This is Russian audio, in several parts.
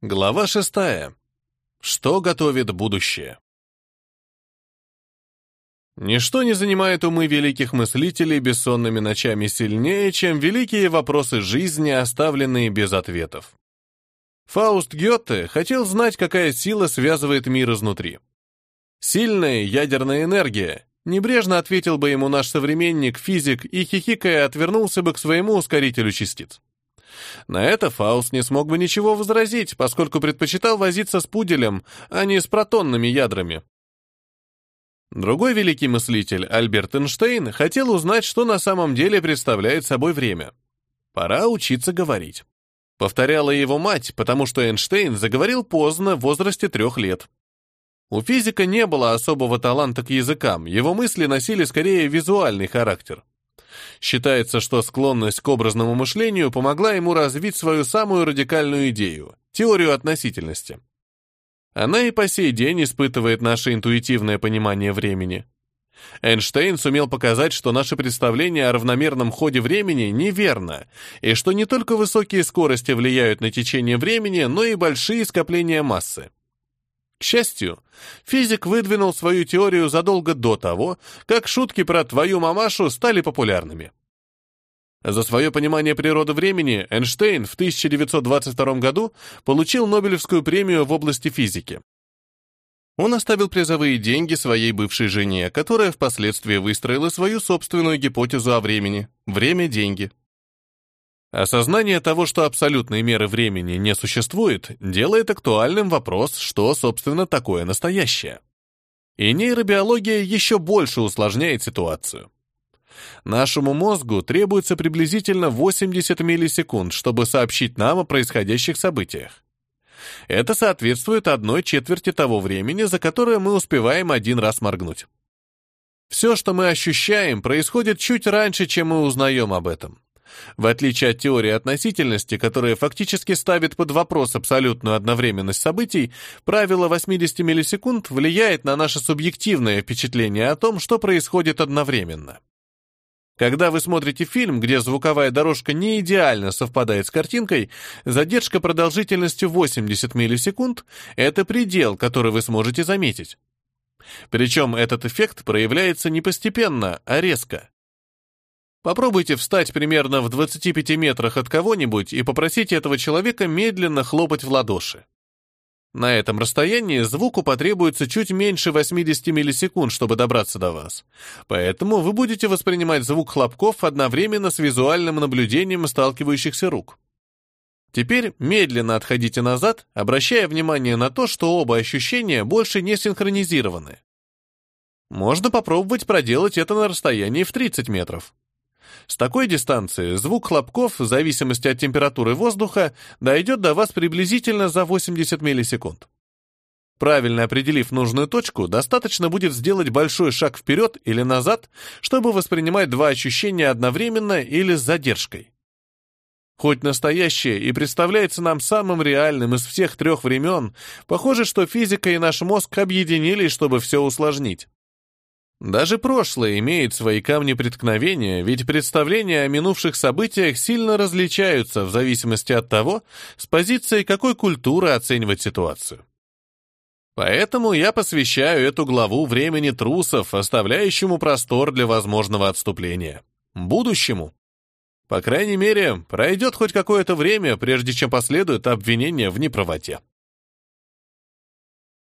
Глава шестая. Что готовит будущее? Ничто не занимает умы великих мыслителей бессонными ночами сильнее, чем великие вопросы жизни, оставленные без ответов. Фауст Гёте хотел знать, какая сила связывает мир изнутри. Сильная ядерная энергия, небрежно ответил бы ему наш современник, физик, и хихикая отвернулся бы к своему ускорителю частиц. На это Фауст не смог бы ничего возразить, поскольку предпочитал возиться с пуделем, а не с протонными ядрами. Другой великий мыслитель, Альберт Эйнштейн, хотел узнать, что на самом деле представляет собой время. Пора учиться говорить. Повторяла его мать, потому что Эйнштейн заговорил поздно, в возрасте трех лет. У физика не было особого таланта к языкам, его мысли носили скорее визуальный характер. Считается, что склонность к образному мышлению помогла ему развить свою самую радикальную идею — теорию относительности. Она и по сей день испытывает наше интуитивное понимание времени. Эйнштейн сумел показать, что наше представление о равномерном ходе времени неверно, и что не только высокие скорости влияют на течение времени, но и большие скопления массы. К счастью, физик выдвинул свою теорию задолго до того, как шутки про твою мамашу стали популярными. За свое понимание природы времени Эйнштейн в 1922 году получил Нобелевскую премию в области физики. Он оставил призовые деньги своей бывшей жене, которая впоследствии выстроила свою собственную гипотезу о времени «время-деньги». Осознание того, что абсолютной меры времени не существует, делает актуальным вопрос, что, собственно, такое настоящее. И нейробиология еще больше усложняет ситуацию. Нашему мозгу требуется приблизительно 80 миллисекунд, чтобы сообщить нам о происходящих событиях. Это соответствует одной четверти того времени, за которое мы успеваем один раз моргнуть. Все, что мы ощущаем, происходит чуть раньше, чем мы узнаем об этом. В отличие от теории относительности, которая фактически ставит под вопрос абсолютную одновременность событий, правило 80 миллисекунд влияет на наше субъективное впечатление о том, что происходит одновременно. Когда вы смотрите фильм, где звуковая дорожка не идеально совпадает с картинкой, задержка продолжительностью 80 миллисекунд — это предел, который вы сможете заметить. Причем этот эффект проявляется не постепенно, а резко. Попробуйте встать примерно в 25 метрах от кого-нибудь и попросите этого человека медленно хлопать в ладоши. На этом расстоянии звуку потребуется чуть меньше 80 миллисекунд, чтобы добраться до вас. Поэтому вы будете воспринимать звук хлопков одновременно с визуальным наблюдением сталкивающихся рук. Теперь медленно отходите назад, обращая внимание на то, что оба ощущения больше не синхронизированы. Можно попробовать проделать это на расстоянии в 30 метров. С такой дистанции звук хлопков, в зависимости от температуры воздуха, дойдет до вас приблизительно за 80 миллисекунд. Правильно определив нужную точку, достаточно будет сделать большой шаг вперед или назад, чтобы воспринимать два ощущения одновременно или с задержкой. Хоть настоящее и представляется нам самым реальным из всех трех времен, похоже, что физика и наш мозг объединились, чтобы все усложнить. Даже прошлое имеет свои камни преткновения, ведь представления о минувших событиях сильно различаются в зависимости от того, с позиции какой культуры оценивать ситуацию. Поэтому я посвящаю эту главу времени трусов, оставляющему простор для возможного отступления. Будущему. По крайней мере, пройдет хоть какое-то время, прежде чем последует обвинение в неправоте.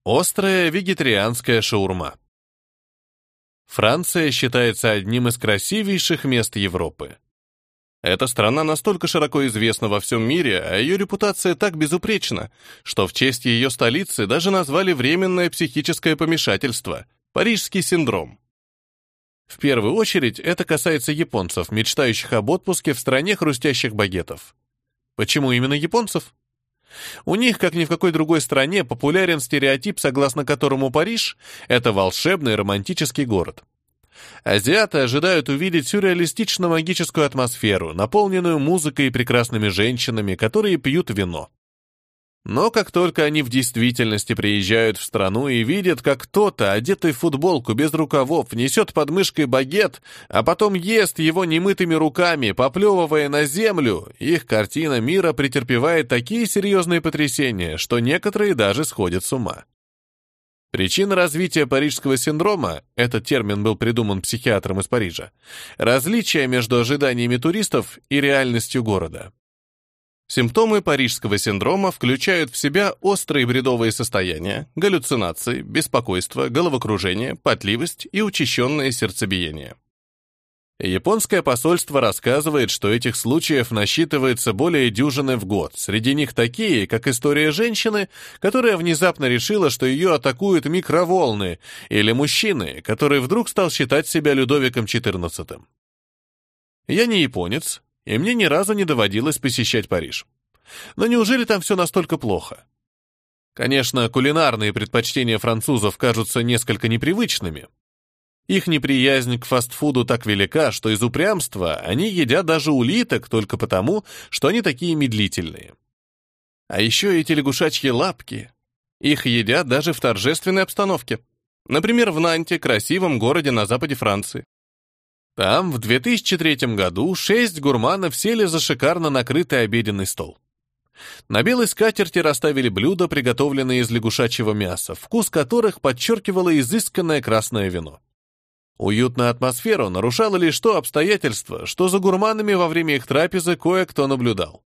Острая вегетарианская шаурма. Франция считается одним из красивейших мест Европы. Эта страна настолько широко известна во всем мире, а ее репутация так безупречна, что в честь ее столицы даже назвали временное психическое помешательство – Парижский синдром. В первую очередь это касается японцев, мечтающих об отпуске в стране хрустящих багетов. Почему именно японцев? У них, как ни в какой другой стране, популярен стереотип, согласно которому Париж — это волшебный романтический город. Азиаты ожидают увидеть сюрреалистично-магическую атмосферу, наполненную музыкой и прекрасными женщинами, которые пьют вино. Но как только они в действительности приезжают в страну и видят, как кто-то, одетый в футболку без рукавов, несет под мышкой багет, а потом ест его немытыми руками, поплевывая на землю, их картина мира претерпевает такие серьезные потрясения, что некоторые даже сходят с ума. Причина развития парижского синдрома, этот термин был придуман психиатром из Парижа, различие между ожиданиями туристов и реальностью города. Симптомы парижского синдрома включают в себя острые бредовые состояния, галлюцинации, беспокойство, головокружение, потливость и учащенное сердцебиение. Японское посольство рассказывает, что этих случаев насчитывается более дюжины в год. Среди них такие, как история женщины, которая внезапно решила, что ее атакуют микроволны, или мужчины, который вдруг стал считать себя Людовиком XIV. Я не японец, и мне ни разу не доводилось посещать Париж. Но неужели там все настолько плохо? Конечно, кулинарные предпочтения французов кажутся несколько непривычными. Их неприязнь к фастфуду так велика, что из упрямства они едят даже улиток только потому, что они такие медлительные. А еще эти лягушачьи лапки. Их едят даже в торжественной обстановке. Например, в Нанте, красивом городе на западе Франции. Там в 2003 году шесть гурманов сели за шикарно накрытый обеденный стол. На белой скатерти расставили блюда, приготовленные из лягушачьего мяса, вкус которых подчеркивало изысканное красное вино. Уютную атмосферу нарушало лишь то обстоятельство, что за гурманами во время их трапезы кое-кто наблюдал.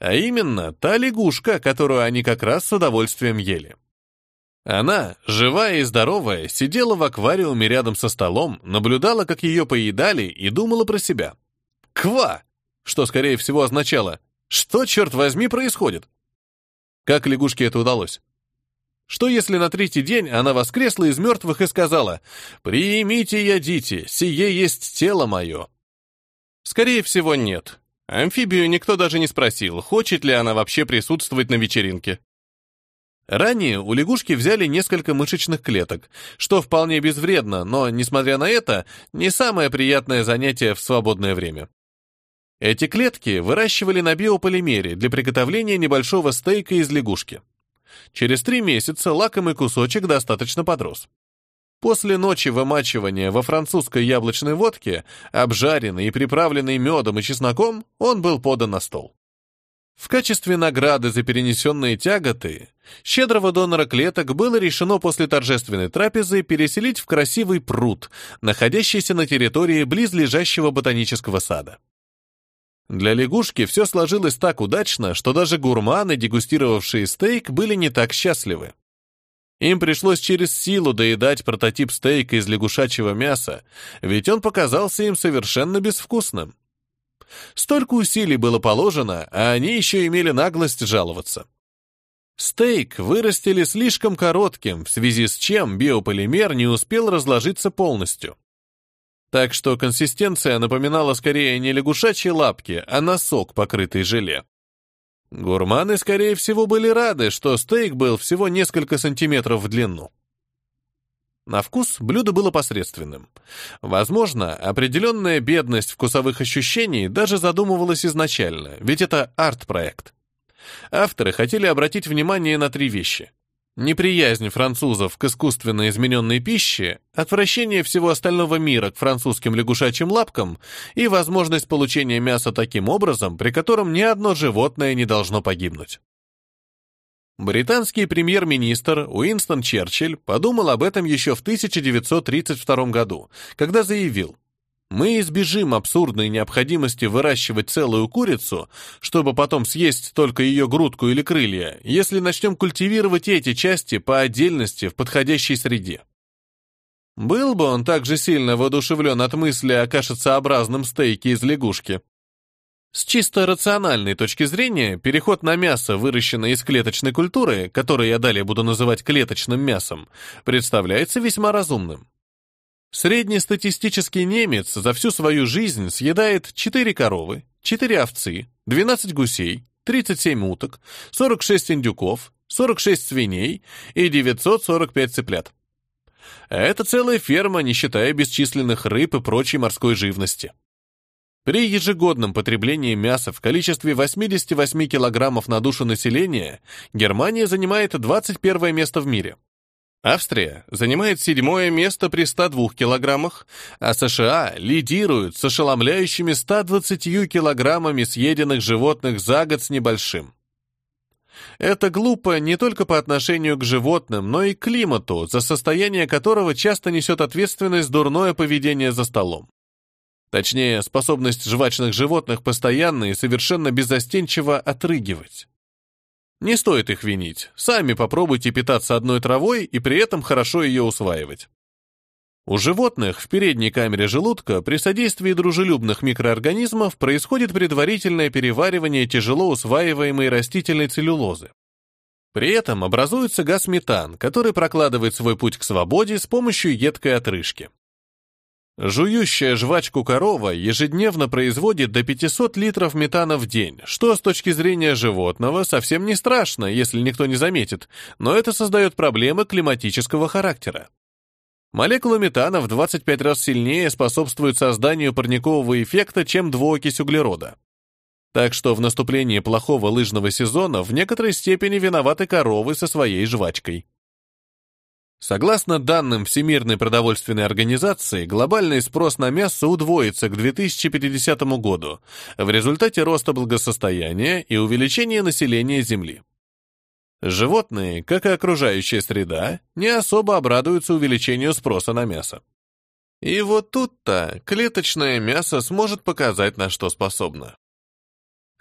А именно, та лягушка, которую они как раз с удовольствием ели. Она, живая и здоровая, сидела в аквариуме рядом со столом, наблюдала, как ее поедали, и думала про себя. «Ква!» Что, скорее всего, означало «Что, черт возьми, происходит?» Как лягушке это удалось? Что если на третий день она воскресла из мертвых и сказала «Примите, ядите, сие есть тело мое»? Скорее всего, нет. Амфибию никто даже не спросил, хочет ли она вообще присутствовать на вечеринке. Ранее у лягушки взяли несколько мышечных клеток, что вполне безвредно, но, несмотря на это, не самое приятное занятие в свободное время. Эти клетки выращивали на биополимере для приготовления небольшого стейка из лягушки. Через три месяца лакомый кусочек достаточно подрос. После ночи вымачивания во французской яблочной водке, обжаренный и приправленный медом и чесноком, он был подан на стол. В качестве награды за перенесенные тяготы щедрого донора клеток было решено после торжественной трапезы переселить в красивый пруд, находящийся на территории близлежащего ботанического сада. Для лягушки все сложилось так удачно, что даже гурманы, дегустировавшие стейк, были не так счастливы. Им пришлось через силу доедать прототип стейка из лягушачьего мяса, ведь он показался им совершенно безвкусным. Столько усилий было положено, а они еще имели наглость жаловаться. Стейк вырастили слишком коротким, в связи с чем биополимер не успел разложиться полностью. Так что консистенция напоминала скорее не лягушачьи лапки, а носок, покрытый желе. Гурманы, скорее всего, были рады, что стейк был всего несколько сантиметров в длину. На вкус блюдо было посредственным. Возможно, определенная бедность вкусовых ощущений даже задумывалась изначально, ведь это арт-проект. Авторы хотели обратить внимание на три вещи. Неприязнь французов к искусственно измененной пище, отвращение всего остального мира к французским лягушачьим лапкам и возможность получения мяса таким образом, при котором ни одно животное не должно погибнуть. Британский премьер-министр Уинстон Черчилль подумал об этом еще в 1932 году, когда заявил, «Мы избежим абсурдной необходимости выращивать целую курицу, чтобы потом съесть только ее грудку или крылья, если начнем культивировать эти части по отдельности в подходящей среде». Был бы он также сильно воодушевлен от мысли о кашицеобразном стейке из лягушки. С чисто рациональной точки зрения, переход на мясо, выращенное из клеточной культуры, которое я далее буду называть клеточным мясом, представляется весьма разумным. Среднестатистический немец за всю свою жизнь съедает 4 коровы, 4 овцы, 12 гусей, 37 уток, 46 индюков, 46 свиней и 945 цыплят. Это целая ферма, не считая бесчисленных рыб и прочей морской живности. При ежегодном потреблении мяса в количестве 88 килограммов на душу населения Германия занимает 21 место в мире. Австрия занимает седьмое место при 102 килограммах, а США лидируют с ошеломляющими 120 килограммами съеденных животных за год с небольшим. Это глупо не только по отношению к животным, но и к климату, за состояние которого часто несет ответственность дурное поведение за столом. Точнее, способность жвачных животных постоянно и совершенно беззастенчиво отрыгивать. Не стоит их винить. Сами попробуйте питаться одной травой и при этом хорошо ее усваивать. У животных в передней камере желудка при содействии дружелюбных микроорганизмов происходит предварительное переваривание тяжело усваиваемой растительной целлюлозы. При этом образуется газ метан, который прокладывает свой путь к свободе с помощью едкой отрыжки. Жующая жвачку корова ежедневно производит до 500 литров метана в день, что с точки зрения животного совсем не страшно, если никто не заметит, но это создает проблемы климатического характера. Молекула метана в 25 раз сильнее способствует созданию парникового эффекта, чем двуокись углерода. Так что в наступлении плохого лыжного сезона в некоторой степени виноваты коровы со своей жвачкой. Согласно данным Всемирной продовольственной организации, глобальный спрос на мясо удвоится к 2050 году в результате роста благосостояния и увеличения населения Земли. Животные, как и окружающая среда, не особо обрадуются увеличению спроса на мясо. И вот тут-то клеточное мясо сможет показать, на что способно.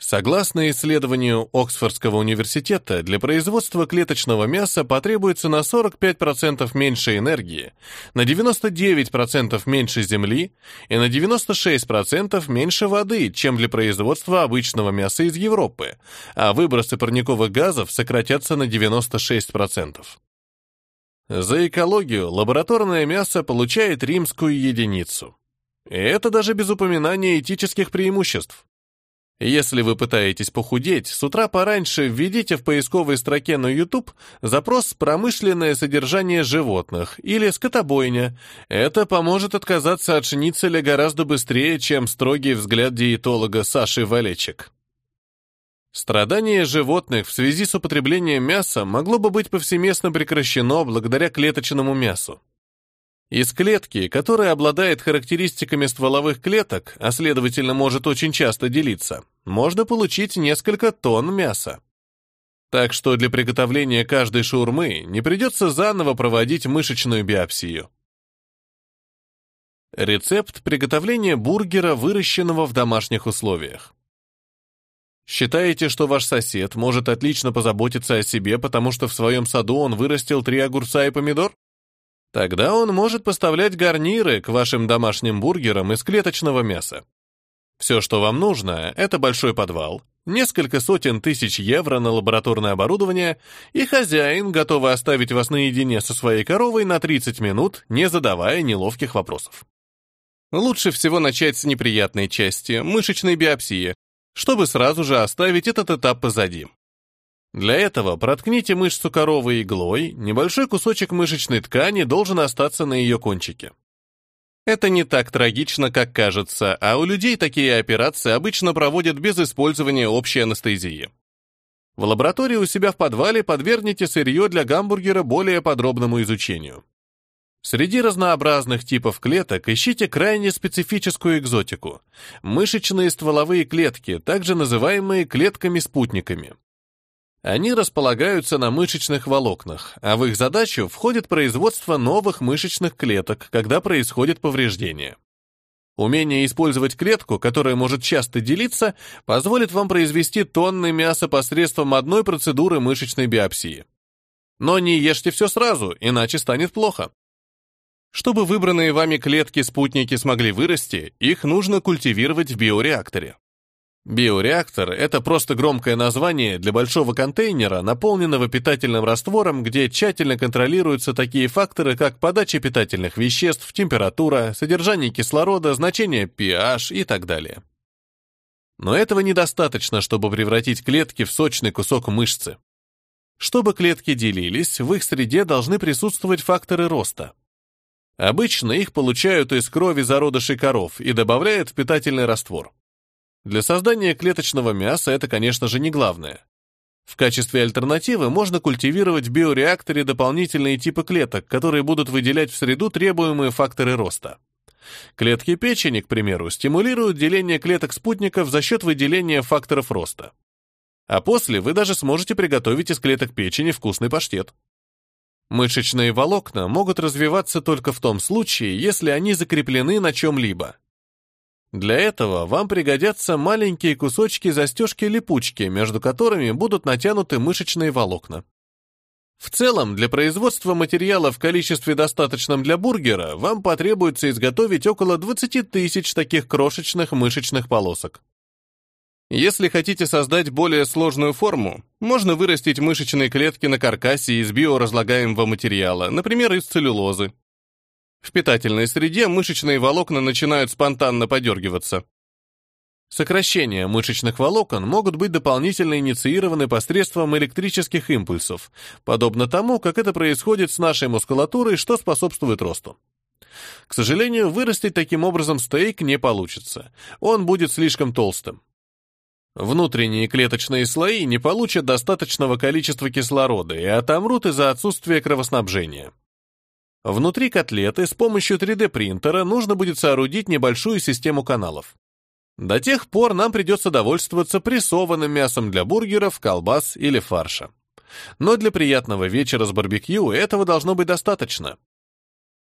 Согласно исследованию Оксфордского университета, для производства клеточного мяса потребуется на 45% меньше энергии, на 99% меньше земли и на 96% меньше воды, чем для производства обычного мяса из Европы, а выбросы парниковых газов сократятся на 96%. За экологию лабораторное мясо получает римскую единицу. И это даже без упоминания этических преимуществ. Если вы пытаетесь похудеть, с утра пораньше введите в поисковой строке на YouTube запрос «промышленное содержание животных» или «скотобойня». Это поможет отказаться от шницеля гораздо быстрее, чем строгий взгляд диетолога Саши Валечек. Страдание животных в связи с употреблением мяса могло бы быть повсеместно прекращено благодаря клеточному мясу. Из клетки, которая обладает характеристиками стволовых клеток, а следовательно может очень часто делиться, можно получить несколько тонн мяса. Так что для приготовления каждой шаурмы не придется заново проводить мышечную биопсию. Рецепт приготовления бургера, выращенного в домашних условиях. Считаете, что ваш сосед может отлично позаботиться о себе, потому что в своем саду он вырастил три огурца и помидор? Тогда он может поставлять гарниры к вашим домашним бургерам из клеточного мяса. Все, что вам нужно, это большой подвал, несколько сотен тысяч евро на лабораторное оборудование, и хозяин, готовый оставить вас наедине со своей коровой на 30 минут, не задавая неловких вопросов. Лучше всего начать с неприятной части, мышечной биопсии, чтобы сразу же оставить этот этап позади. Для этого проткните мышцу коровы иглой, небольшой кусочек мышечной ткани должен остаться на ее кончике. Это не так трагично, как кажется, а у людей такие операции обычно проводят без использования общей анестезии. В лаборатории у себя в подвале подвергните сырье для гамбургера более подробному изучению. Среди разнообразных типов клеток ищите крайне специфическую экзотику – мышечные стволовые клетки, также называемые клетками-спутниками. Они располагаются на мышечных волокнах, а в их задачу входит производство новых мышечных клеток, когда происходит повреждение. Умение использовать клетку, которая может часто делиться, позволит вам произвести тонны мяса посредством одной процедуры мышечной биопсии. Но не ешьте все сразу, иначе станет плохо. Чтобы выбранные вами клетки-спутники смогли вырасти, их нужно культивировать в биореакторе. Биореактор — это просто громкое название для большого контейнера, наполненного питательным раствором, где тщательно контролируются такие факторы, как подача питательных веществ, температура, содержание кислорода, значение pH и так далее. Но этого недостаточно, чтобы превратить клетки в сочный кусок мышцы. Чтобы клетки делились, в их среде должны присутствовать факторы роста. Обычно их получают из крови зародышей коров и добавляют в питательный раствор. Для создания клеточного мяса это, конечно же, не главное. В качестве альтернативы можно культивировать в биореакторе дополнительные типы клеток, которые будут выделять в среду требуемые факторы роста. Клетки печени, к примеру, стимулируют деление клеток спутников за счет выделения факторов роста. А после вы даже сможете приготовить из клеток печени вкусный паштет. Мышечные волокна могут развиваться только в том случае, если они закреплены на чем-либо. Для этого вам пригодятся маленькие кусочки застежки-липучки, между которыми будут натянуты мышечные волокна. В целом, для производства материала в количестве достаточном для бургера вам потребуется изготовить около 20 тысяч таких крошечных мышечных полосок. Если хотите создать более сложную форму, можно вырастить мышечные клетки на каркасе из биоразлагаемого материала, например, из целлюлозы. В питательной среде мышечные волокна начинают спонтанно подергиваться. Сокращения мышечных волокон могут быть дополнительно инициированы посредством электрических импульсов, подобно тому, как это происходит с нашей мускулатурой, что способствует росту. К сожалению, вырастить таким образом стейк не получится. Он будет слишком толстым. Внутренние клеточные слои не получат достаточного количества кислорода и отомрут из-за отсутствия кровоснабжения. Внутри котлеты с помощью 3D-принтера нужно будет соорудить небольшую систему каналов. До тех пор нам придется довольствоваться прессованным мясом для бургеров, колбас или фарша. Но для приятного вечера с барбекю этого должно быть достаточно.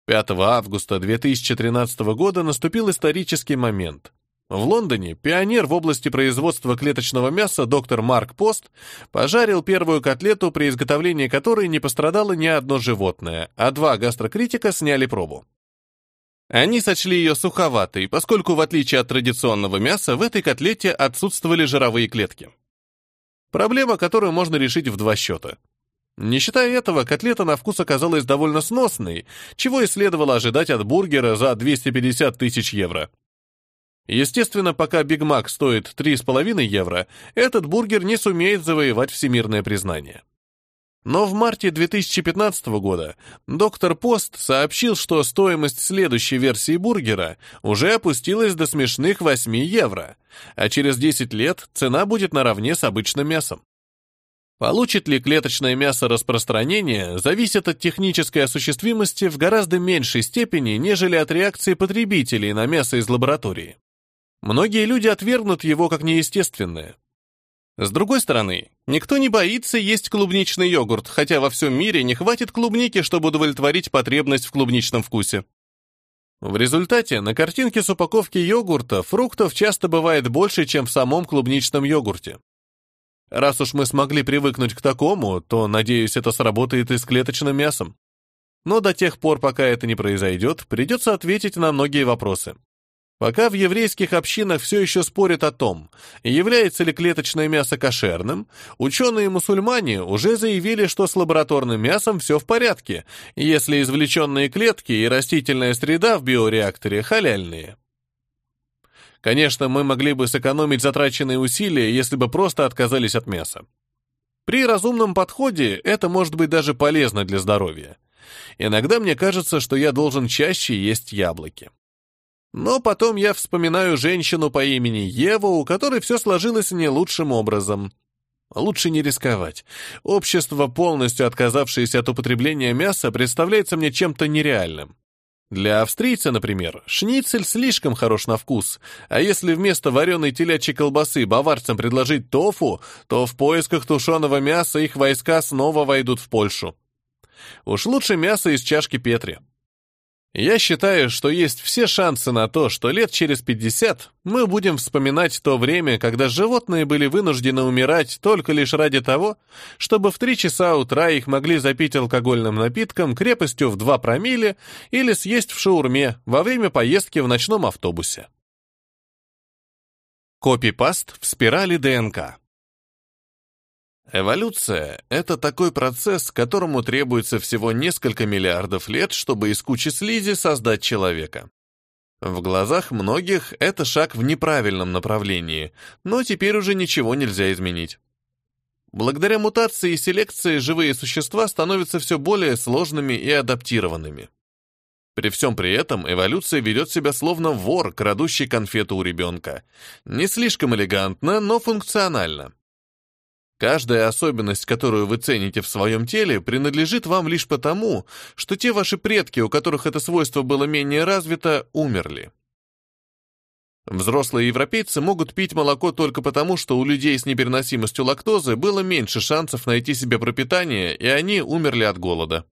5 августа 2013 года наступил исторический момент. В Лондоне пионер в области производства клеточного мяса доктор Марк Пост пожарил первую котлету, при изготовлении которой не пострадало ни одно животное, а два гастрокритика сняли пробу. Они сочли ее суховатой, поскольку, в отличие от традиционного мяса, в этой котлете отсутствовали жировые клетки. Проблема, которую можно решить в два счета. Не считая этого, котлета на вкус оказалась довольно сносной, чего и следовало ожидать от бургера за 250 тысяч евро. Естественно, пока Биг Мак стоит 3,5 евро, этот бургер не сумеет завоевать всемирное признание. Но в марте 2015 года доктор Пост сообщил, что стоимость следующей версии бургера уже опустилась до смешных 8 евро, а через 10 лет цена будет наравне с обычным мясом. Получит ли клеточное мясо распространение, зависит от технической осуществимости в гораздо меньшей степени, нежели от реакции потребителей на мясо из лаборатории. Многие люди отвергнут его как неестественное. С другой стороны, никто не боится есть клубничный йогурт, хотя во всем мире не хватит клубники, чтобы удовлетворить потребность в клубничном вкусе. В результате на картинке с упаковки йогурта фруктов часто бывает больше, чем в самом клубничном йогурте. Раз уж мы смогли привыкнуть к такому, то, надеюсь, это сработает и с клеточным мясом. Но до тех пор, пока это не произойдет, придется ответить на многие вопросы. Пока в еврейских общинах все еще спорят о том, является ли клеточное мясо кошерным, ученые-мусульмане уже заявили, что с лабораторным мясом все в порядке, если извлеченные клетки и растительная среда в биореакторе халяльные. Конечно, мы могли бы сэкономить затраченные усилия, если бы просто отказались от мяса. При разумном подходе это может быть даже полезно для здоровья. Иногда мне кажется, что я должен чаще есть яблоки. Но потом я вспоминаю женщину по имени Ева, у которой все сложилось не лучшим образом. Лучше не рисковать. Общество, полностью отказавшееся от употребления мяса, представляется мне чем-то нереальным. Для австрийца, например, шницель слишком хорош на вкус, а если вместо вареной телячьей колбасы баварцам предложить тофу, то в поисках тушеного мяса их войска снова войдут в Польшу. Уж лучше мясо из чашки Петри. Я считаю, что есть все шансы на то, что лет через 50 мы будем вспоминать то время, когда животные были вынуждены умирать только лишь ради того, чтобы в 3 часа утра их могли запить алкогольным напитком крепостью в 2 промилле или съесть в шаурме во время поездки в ночном автобусе. Копипаст в спирали ДНК. Эволюция — это такой процесс, которому требуется всего несколько миллиардов лет, чтобы из кучи слизи создать человека. В глазах многих это шаг в неправильном направлении, но теперь уже ничего нельзя изменить. Благодаря мутации и селекции живые существа становятся все более сложными и адаптированными. При всем при этом эволюция ведет себя словно вор, крадущий конфету у ребенка. Не слишком элегантно, но функционально. Каждая особенность, которую вы цените в своем теле, принадлежит вам лишь потому, что те ваши предки, у которых это свойство было менее развито, умерли. Взрослые европейцы могут пить молоко только потому, что у людей с непереносимостью лактозы было меньше шансов найти себе пропитание, и они умерли от голода.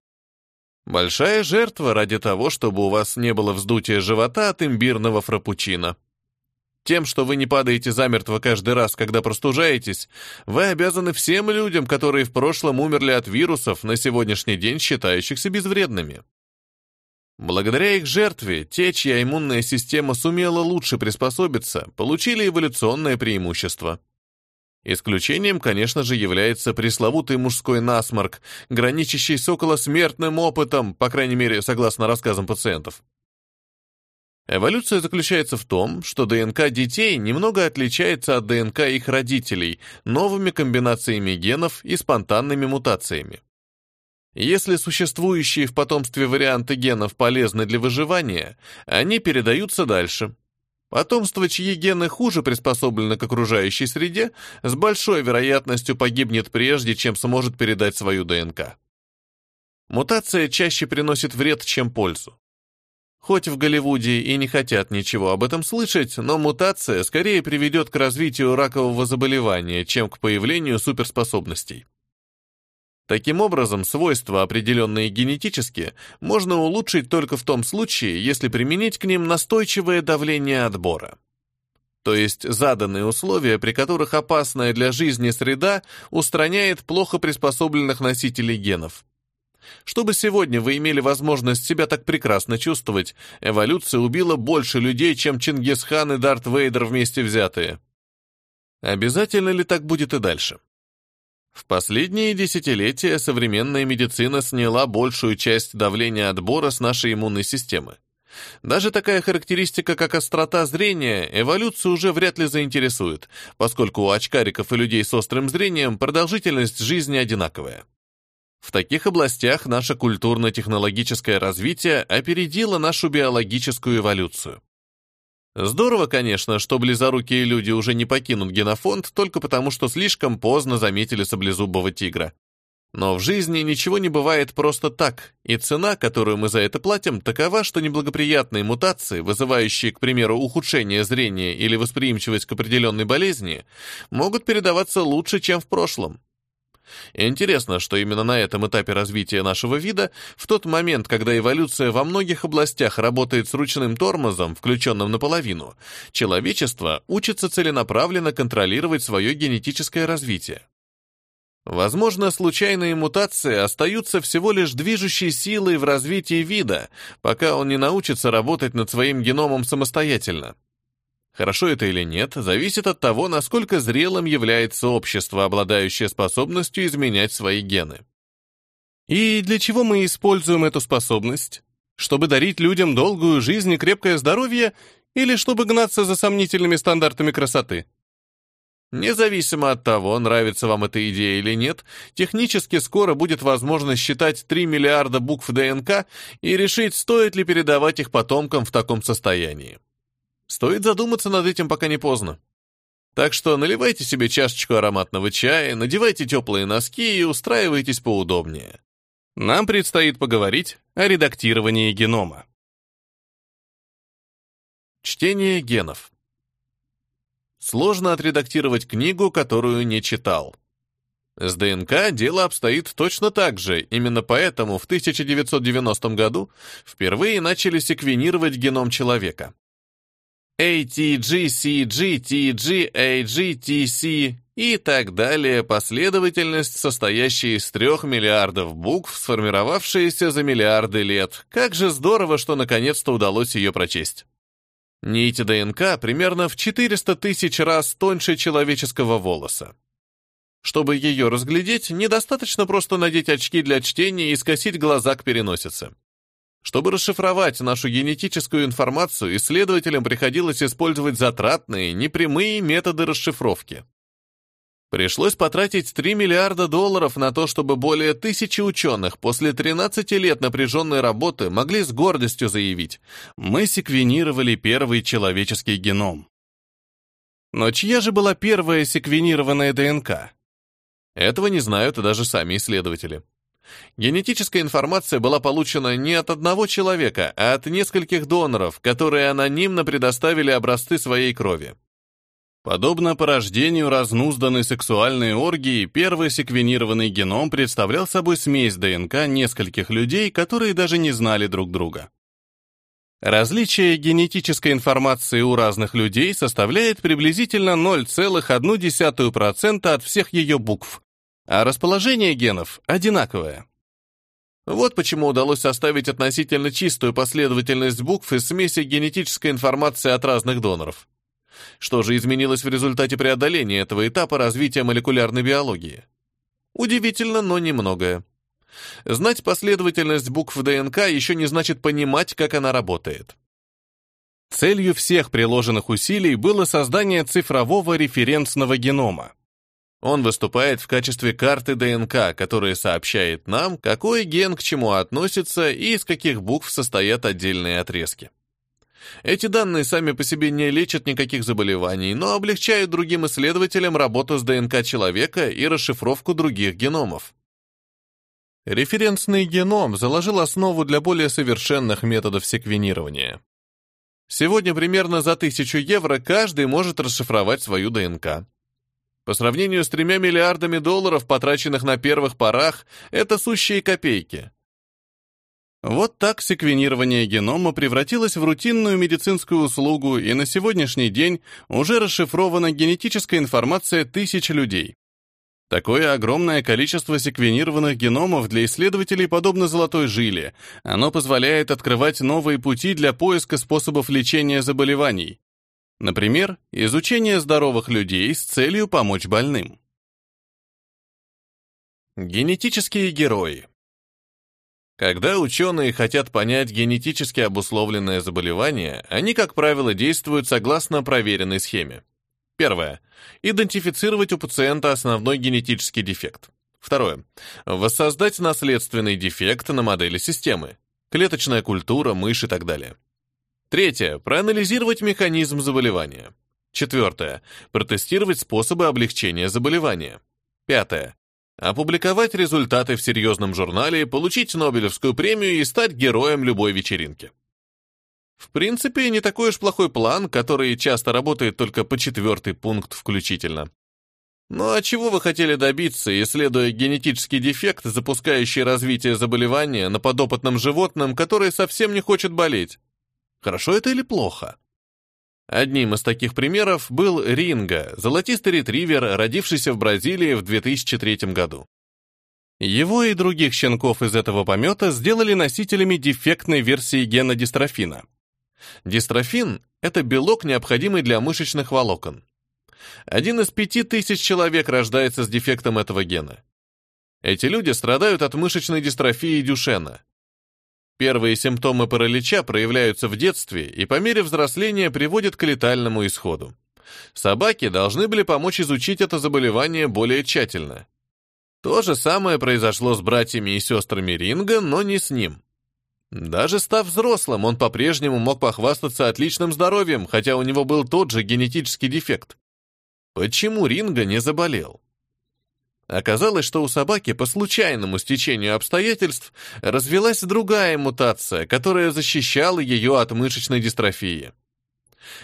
Большая жертва ради того, чтобы у вас не было вздутия живота от имбирного фрапучино. Тем, что вы не падаете замертво каждый раз, когда простужаетесь, вы обязаны всем людям, которые в прошлом умерли от вирусов, на сегодняшний день считающихся безвредными. Благодаря их жертве, те, чья иммунная система сумела лучше приспособиться, получили эволюционное преимущество. Исключением, конечно же, является пресловутый мужской насморк, граничащий с околосмертным опытом, по крайней мере, согласно рассказам пациентов. Эволюция заключается в том, что ДНК детей немного отличается от ДНК их родителей новыми комбинациями генов и спонтанными мутациями. Если существующие в потомстве варианты генов полезны для выживания, они передаются дальше. Потомство, чьи гены хуже приспособлены к окружающей среде, с большой вероятностью погибнет прежде, чем сможет передать свою ДНК. Мутация чаще приносит вред, чем пользу. Хоть в Голливуде и не хотят ничего об этом слышать, но мутация скорее приведет к развитию ракового заболевания, чем к появлению суперспособностей. Таким образом, свойства, определенные генетически, можно улучшить только в том случае, если применить к ним настойчивое давление отбора. То есть заданные условия, при которых опасная для жизни среда устраняет плохо приспособленных носителей генов. Чтобы сегодня вы имели возможность себя так прекрасно чувствовать, эволюция убила больше людей, чем Чингисхан и Дарт Вейдер вместе взятые. Обязательно ли так будет и дальше? В последние десятилетия современная медицина сняла большую часть давления отбора с нашей иммунной системы. Даже такая характеристика, как острота зрения, эволюцию уже вряд ли заинтересует, поскольку у очкариков и людей с острым зрением продолжительность жизни одинаковая. В таких областях наше культурно-технологическое развитие опередило нашу биологическую эволюцию. Здорово, конечно, что близорукие люди уже не покинут генофонд только потому, что слишком поздно заметили саблезубого тигра. Но в жизни ничего не бывает просто так, и цена, которую мы за это платим, такова, что неблагоприятные мутации, вызывающие, к примеру, ухудшение зрения или восприимчивость к определенной болезни, могут передаваться лучше, чем в прошлом. Интересно, что именно на этом этапе развития нашего вида, в тот момент, когда эволюция во многих областях работает с ручным тормозом, включенным наполовину, человечество учится целенаправленно контролировать свое генетическое развитие. Возможно, случайные мутации остаются всего лишь движущей силой в развитии вида, пока он не научится работать над своим геномом самостоятельно. Хорошо это или нет, зависит от того, насколько зрелым является общество, обладающее способностью изменять свои гены. И для чего мы используем эту способность? Чтобы дарить людям долгую жизнь и крепкое здоровье или чтобы гнаться за сомнительными стандартами красоты? Независимо от того, нравится вам эта идея или нет, технически скоро будет возможно считать 3 миллиарда букв ДНК и решить, стоит ли передавать их потомкам в таком состоянии. Стоит задуматься над этим, пока не поздно. Так что наливайте себе чашечку ароматного чая, надевайте теплые носки и устраивайтесь поудобнее. Нам предстоит поговорить о редактировании генома. Чтение генов. Сложно отредактировать книгу, которую не читал. С ДНК дело обстоит точно так же, именно поэтому в 1990 году впервые начали секвенировать геном человека. ATG, и так далее, последовательность, состоящая из трех миллиардов букв, сформировавшаяся за миллиарды лет. Как же здорово, что наконец-то удалось ее прочесть. Нить ДНК примерно в 400 тысяч раз тоньше человеческого волоса. Чтобы ее разглядеть, недостаточно просто надеть очки для чтения и скосить глаза к переносице. Чтобы расшифровать нашу генетическую информацию, исследователям приходилось использовать затратные, непрямые методы расшифровки. Пришлось потратить 3 миллиарда долларов на то, чтобы более тысячи ученых после 13 лет напряженной работы могли с гордостью заявить «Мы секвенировали первый человеческий геном». Но чья же была первая секвенированная ДНК? Этого не знают даже сами исследователи. Генетическая информация была получена не от одного человека, а от нескольких доноров, которые анонимно предоставили образцы своей крови. Подобно порождению разнузданной сексуальной оргии, первый секвенированный геном представлял собой смесь ДНК нескольких людей, которые даже не знали друг друга. Различие генетической информации у разных людей составляет приблизительно 0,1% от всех ее букв, а расположение генов одинаковое. Вот почему удалось составить относительно чистую последовательность букв из смеси генетической информации от разных доноров. Что же изменилось в результате преодоления этого этапа развития молекулярной биологии? Удивительно, но немногое. Знать последовательность букв ДНК еще не значит понимать, как она работает. Целью всех приложенных усилий было создание цифрового референсного генома. Он выступает в качестве карты ДНК, которая сообщает нам, какой ген к чему относится и из каких букв состоят отдельные отрезки. Эти данные сами по себе не лечат никаких заболеваний, но облегчают другим исследователям работу с ДНК человека и расшифровку других геномов. Референсный геном заложил основу для более совершенных методов секвенирования. Сегодня примерно за 1000 евро каждый может расшифровать свою ДНК. По сравнению с тремя миллиардами долларов, потраченных на первых порах, это сущие копейки. Вот так секвенирование генома превратилось в рутинную медицинскую услугу, и на сегодняшний день уже расшифрована генетическая информация тысяч людей. Такое огромное количество секвенированных геномов для исследователей подобно золотой жиле. Оно позволяет открывать новые пути для поиска способов лечения заболеваний. Например, изучение здоровых людей с целью помочь больным. Генетические герои когда ученые хотят понять генетически обусловленное заболевание, они, как правило, действуют согласно проверенной схеме. Первое. Идентифицировать у пациента основной генетический дефект. Второе. Воссоздать наследственный дефект на модели системы. Клеточная культура, мышь и так далее. Третье. Проанализировать механизм заболевания. Четвертое. Протестировать способы облегчения заболевания. Пятое. Опубликовать результаты в серьезном журнале, получить Нобелевскую премию и стать героем любой вечеринки. В принципе, не такой уж плохой план, который часто работает только по четвертый пункт включительно. Ну а чего вы хотели добиться, исследуя генетический дефект, запускающий развитие заболевания на подопытном животном, которое совсем не хочет болеть? Хорошо это или плохо? Одним из таких примеров был Ринга, золотистый ретривер, родившийся в Бразилии в 2003 году. Его и других щенков из этого помета сделали носителями дефектной версии гена дистрофина. Дистрофин – это белок, необходимый для мышечных волокон. Один из пяти тысяч человек рождается с дефектом этого гена. Эти люди страдают от мышечной дистрофии Дюшена. Первые симптомы паралича проявляются в детстве и по мере взросления приводят к летальному исходу. Собаки должны были помочь изучить это заболевание более тщательно. То же самое произошло с братьями и сестрами Ринга, но не с ним. Даже став взрослым, он по-прежнему мог похвастаться отличным здоровьем, хотя у него был тот же генетический дефект. Почему Ринга не заболел? Оказалось, что у собаки по случайному стечению обстоятельств развилась другая мутация, которая защищала ее от мышечной дистрофии.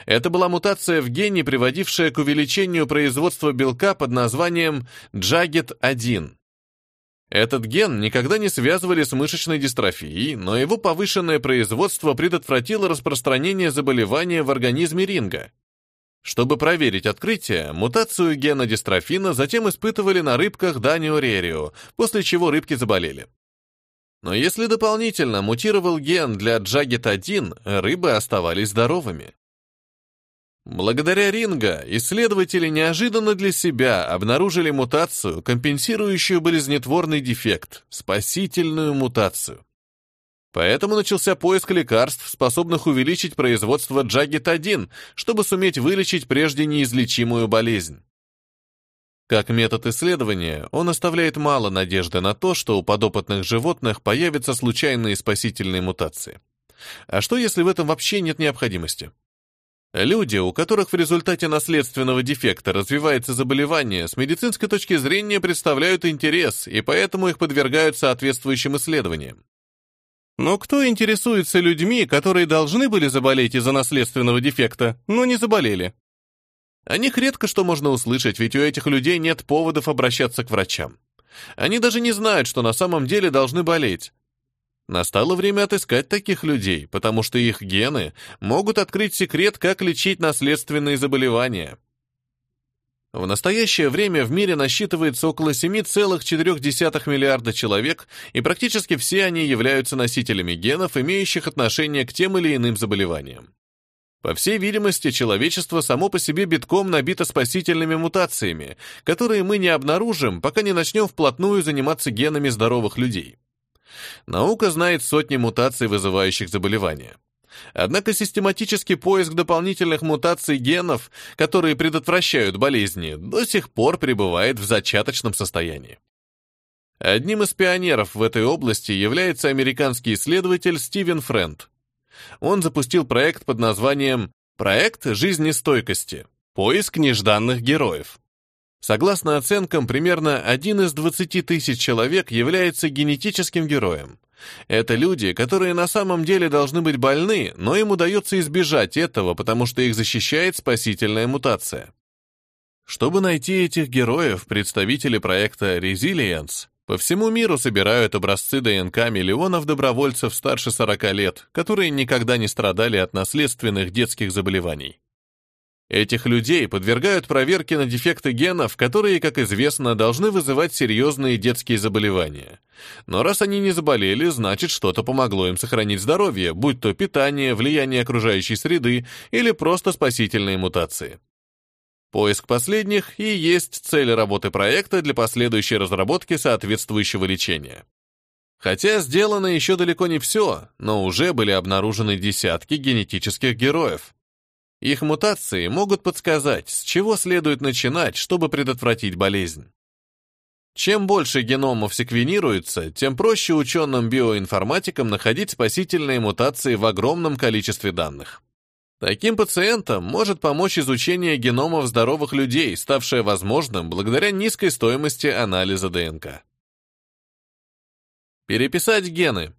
Это была мутация в гене, приводившая к увеличению производства белка под названием Джагет-1. Этот ген никогда не связывали с мышечной дистрофией, но его повышенное производство предотвратило распространение заболевания в организме ринга. Чтобы проверить открытие, мутацию гена дистрофина затем испытывали на рыбках Данио после чего рыбки заболели. Но если дополнительно мутировал ген для Джагет-1, рыбы оставались здоровыми. Благодаря Ринга исследователи неожиданно для себя обнаружили мутацию, компенсирующую болезнетворный дефект, спасительную мутацию. Поэтому начался поиск лекарств, способных увеличить производство Джагет-1, чтобы суметь вылечить прежде неизлечимую болезнь. Как метод исследования, он оставляет мало надежды на то, что у подопытных животных появятся случайные спасительные мутации. А что, если в этом вообще нет необходимости? Люди, у которых в результате наследственного дефекта развивается заболевание, с медицинской точки зрения представляют интерес, и поэтому их подвергают соответствующим исследованиям. Но кто интересуется людьми, которые должны были заболеть из-за наследственного дефекта, но не заболели? О них редко что можно услышать, ведь у этих людей нет поводов обращаться к врачам. Они даже не знают, что на самом деле должны болеть. Настало время отыскать таких людей, потому что их гены могут открыть секрет, как лечить наследственные заболевания. В настоящее время в мире насчитывается около 7,4 миллиарда человек, и практически все они являются носителями генов, имеющих отношение к тем или иным заболеваниям. По всей видимости, человечество само по себе битком набито спасительными мутациями, которые мы не обнаружим, пока не начнем вплотную заниматься генами здоровых людей. Наука знает сотни мутаций, вызывающих заболевания. Однако систематический поиск дополнительных мутаций генов, которые предотвращают болезни, до сих пор пребывает в зачаточном состоянии. Одним из пионеров в этой области является американский исследователь Стивен Френд. Он запустил проект под названием «Проект жизнестойкости. Поиск нежданных героев». Согласно оценкам, примерно один из 20 тысяч человек является генетическим героем. Это люди, которые на самом деле должны быть больны, но им удается избежать этого, потому что их защищает спасительная мутация. Чтобы найти этих героев, представители проекта Resilience по всему миру собирают образцы ДНК миллионов добровольцев старше 40 лет, которые никогда не страдали от наследственных детских заболеваний. Этих людей подвергают проверке на дефекты генов, которые, как известно, должны вызывать серьезные детские заболевания. Но раз они не заболели, значит, что-то помогло им сохранить здоровье, будь то питание, влияние окружающей среды или просто спасительные мутации. Поиск последних и есть цель работы проекта для последующей разработки соответствующего лечения. Хотя сделано еще далеко не все, но уже были обнаружены десятки генетических героев. Их мутации могут подсказать, с чего следует начинать, чтобы предотвратить болезнь. Чем больше геномов секвенируется, тем проще ученым-биоинформатикам находить спасительные мутации в огромном количестве данных. Таким пациентам может помочь изучение геномов здоровых людей, ставшее возможным благодаря низкой стоимости анализа ДНК. Переписать гены.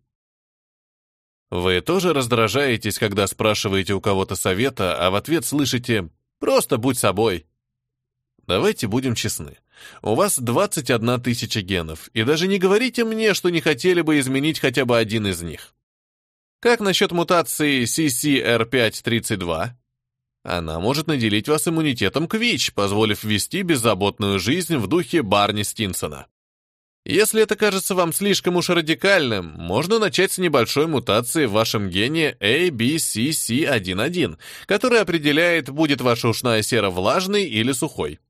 Вы тоже раздражаетесь, когда спрашиваете у кого-то совета, а в ответ слышите «просто будь собой». Давайте будем честны. У вас 21 тысяча генов, и даже не говорите мне, что не хотели бы изменить хотя бы один из них. Как насчет мутации CCR532? Она может наделить вас иммунитетом к ВИЧ, позволив вести беззаботную жизнь в духе Барни Стинсона. Если это кажется вам слишком уж радикальным, можно начать с небольшой мутации в вашем гене ABCC11, который определяет, будет ваша ушная сера влажной или сухой.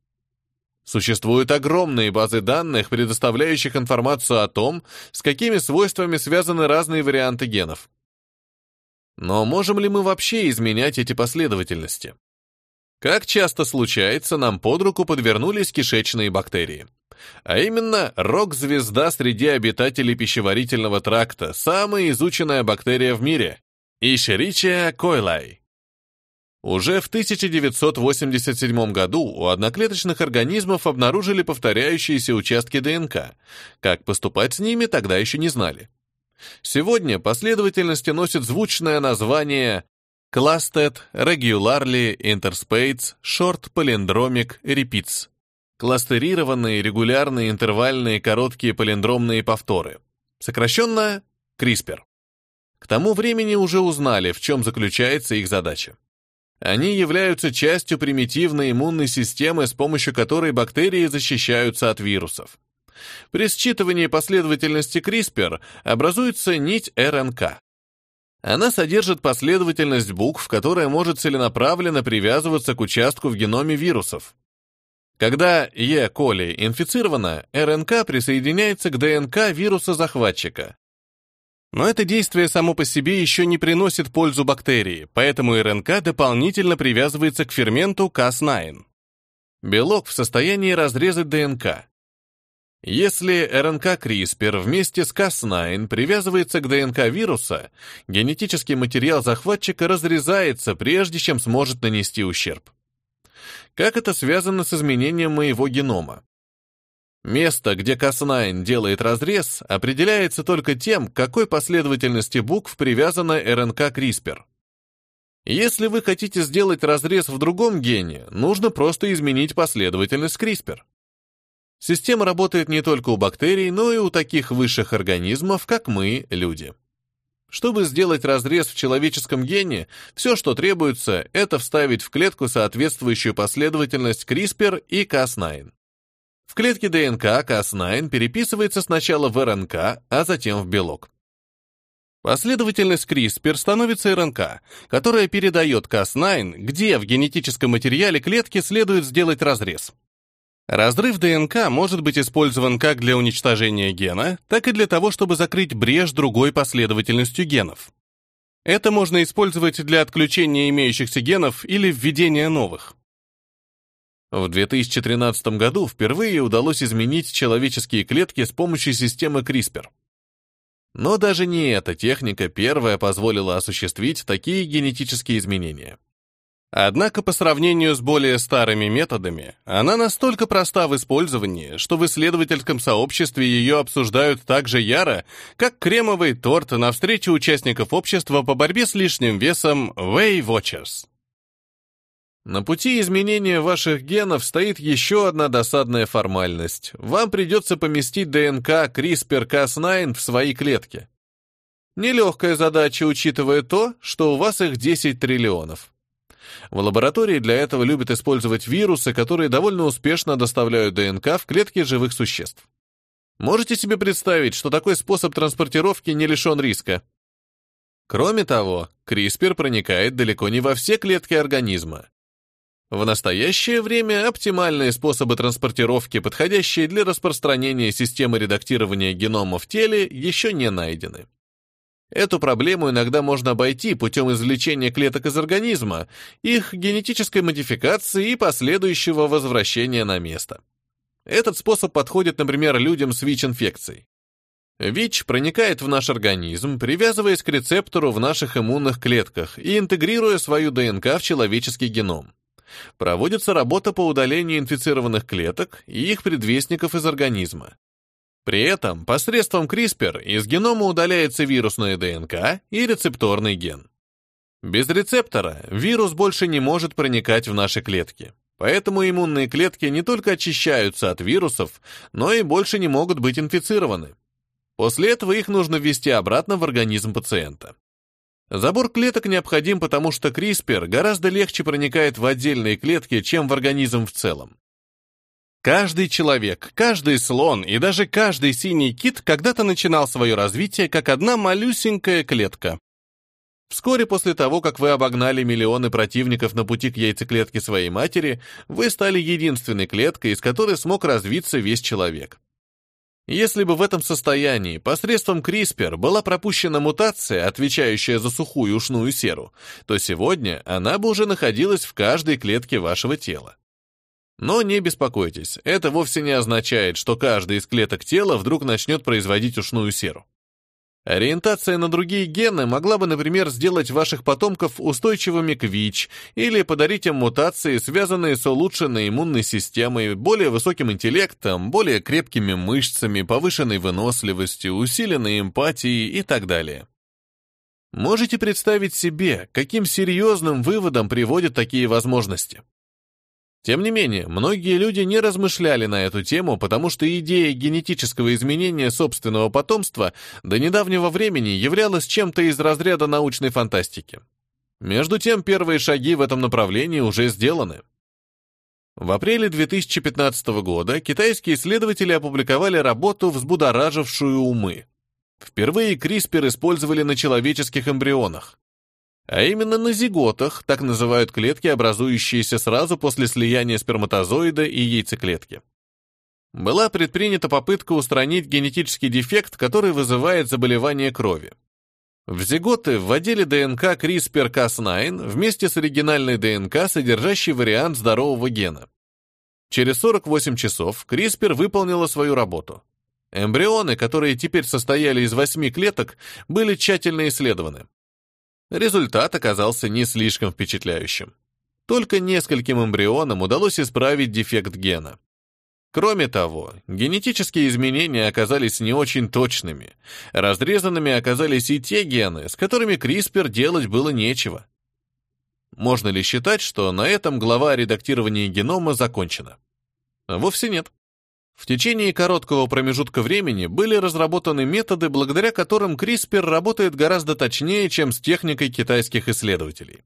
Существуют огромные базы данных, предоставляющих информацию о том, с какими свойствами связаны разные варианты генов. Но можем ли мы вообще изменять эти последовательности? Как часто случается, нам под руку подвернулись кишечные бактерии а именно рок-звезда среди обитателей пищеварительного тракта, самая изученная бактерия в мире – Ишеричия койлай. Уже в 1987 году у одноклеточных организмов обнаружили повторяющиеся участки ДНК. Как поступать с ними, тогда еще не знали. Сегодня последовательности носят звучное название Clustered Regularly Interspace Short Palindromic Repeats кластерированные, регулярные, интервальные, короткие палиндромные повторы. Сокращенно CRISPR. К тому времени уже узнали, в чем заключается их задача. Они являются частью примитивной иммунной системы, с помощью которой бактерии защищаются от вирусов. При считывании последовательности CRISPR образуется нить РНК. Она содержит последовательность букв, которая может целенаправленно привязываться к участку в геноме вирусов. Когда Е. коли инфицирована, РНК присоединяется к ДНК вируса-захватчика. Но это действие само по себе еще не приносит пользу бактерии, поэтому РНК дополнительно привязывается к ферменту Cas9. Белок в состоянии разрезать ДНК. Если РНК CRISPR вместе с Cas9 привязывается к ДНК вируса, генетический материал захватчика разрезается, прежде чем сможет нанести ущерб. Как это связано с изменением моего генома? Место, где Cas9 делает разрез, определяется только тем, к какой последовательности букв привязана РНК CRISPR. Если вы хотите сделать разрез в другом гене, нужно просто изменить последовательность CRISPR. Система работает не только у бактерий, но и у таких высших организмов, как мы, люди. Чтобы сделать разрез в человеческом гене, все, что требуется, это вставить в клетку соответствующую последовательность CRISPR и Cas9. В клетке ДНК Cas9 переписывается сначала в РНК, а затем в белок. Последовательность CRISPR становится РНК, которая передает Cas9, где в генетическом материале клетки следует сделать разрез. Разрыв ДНК может быть использован как для уничтожения гена, так и для того, чтобы закрыть брешь другой последовательностью генов. Это можно использовать для отключения имеющихся генов или введения новых. В 2013 году впервые удалось изменить человеческие клетки с помощью системы CRISPR. Но даже не эта техника первая позволила осуществить такие генетические изменения. Однако по сравнению с более старыми методами, она настолько проста в использовании, что в исследовательском сообществе ее обсуждают так же яро, как кремовый торт на встрече участников общества по борьбе с лишним весом Weight Watchers. На пути изменения ваших генов стоит еще одна досадная формальность. Вам придется поместить ДНК CRISPR-Cas9 в свои клетки. Нелегкая задача, учитывая то, что у вас их 10 триллионов. В лаборатории для этого любят использовать вирусы, которые довольно успешно доставляют ДНК в клетки живых существ. Можете себе представить, что такой способ транспортировки не лишен риска? Кроме того, CRISPR проникает далеко не во все клетки организма. В настоящее время оптимальные способы транспортировки, подходящие для распространения системы редактирования генома в теле, еще не найдены. Эту проблему иногда можно обойти путем извлечения клеток из организма, их генетической модификации и последующего возвращения на место. Этот способ подходит, например, людям с ВИЧ-инфекцией. ВИЧ проникает в наш организм, привязываясь к рецептору в наших иммунных клетках и интегрируя свою ДНК в человеческий геном. Проводится работа по удалению инфицированных клеток и их предвестников из организма. При этом посредством CRISPR из генома удаляется вирусная ДНК и рецепторный ген. Без рецептора вирус больше не может проникать в наши клетки. Поэтому иммунные клетки не только очищаются от вирусов, но и больше не могут быть инфицированы. После этого их нужно ввести обратно в организм пациента. Забор клеток необходим, потому что CRISPR гораздо легче проникает в отдельные клетки, чем в организм в целом. Каждый человек, каждый слон и даже каждый синий кит когда-то начинал свое развитие как одна малюсенькая клетка. Вскоре после того, как вы обогнали миллионы противников на пути к яйцеклетке своей матери, вы стали единственной клеткой, из которой смог развиться весь человек. Если бы в этом состоянии посредством CRISPR была пропущена мутация, отвечающая за сухую ушную серу, то сегодня она бы уже находилась в каждой клетке вашего тела. Но не беспокойтесь, это вовсе не означает, что каждая из клеток тела вдруг начнет производить ушную серу. Ориентация на другие гены могла бы, например, сделать ваших потомков устойчивыми к ВИЧ или подарить им мутации, связанные с улучшенной иммунной системой, более высоким интеллектом, более крепкими мышцами, повышенной выносливостью, усиленной эмпатией и так далее. Можете представить себе, каким серьезным выводом приводят такие возможности? Тем не менее, многие люди не размышляли на эту тему, потому что идея генетического изменения собственного потомства до недавнего времени являлась чем-то из разряда научной фантастики. Между тем, первые шаги в этом направлении уже сделаны. В апреле 2015 года китайские исследователи опубликовали работу, взбудоражившую умы. Впервые CRISPR использовали на человеческих эмбрионах а именно на зиготах, так называют клетки, образующиеся сразу после слияния сперматозоида и яйцеклетки. Была предпринята попытка устранить генетический дефект, который вызывает заболевание крови. В зиготы вводили ДНК CRISPR-Cas9 вместе с оригинальной ДНК, содержащей вариант здорового гена. Через 48 часов CRISPR выполнила свою работу. Эмбрионы, которые теперь состояли из восьми клеток, были тщательно исследованы. Результат оказался не слишком впечатляющим. Только нескольким эмбрионам удалось исправить дефект гена. Кроме того, генетические изменения оказались не очень точными. Разрезанными оказались и те гены, с которыми CRISPR делать было нечего. Можно ли считать, что на этом глава о редактировании генома закончена? Вовсе нет. В течение короткого промежутка времени были разработаны методы, благодаря которым CRISPR работает гораздо точнее, чем с техникой китайских исследователей.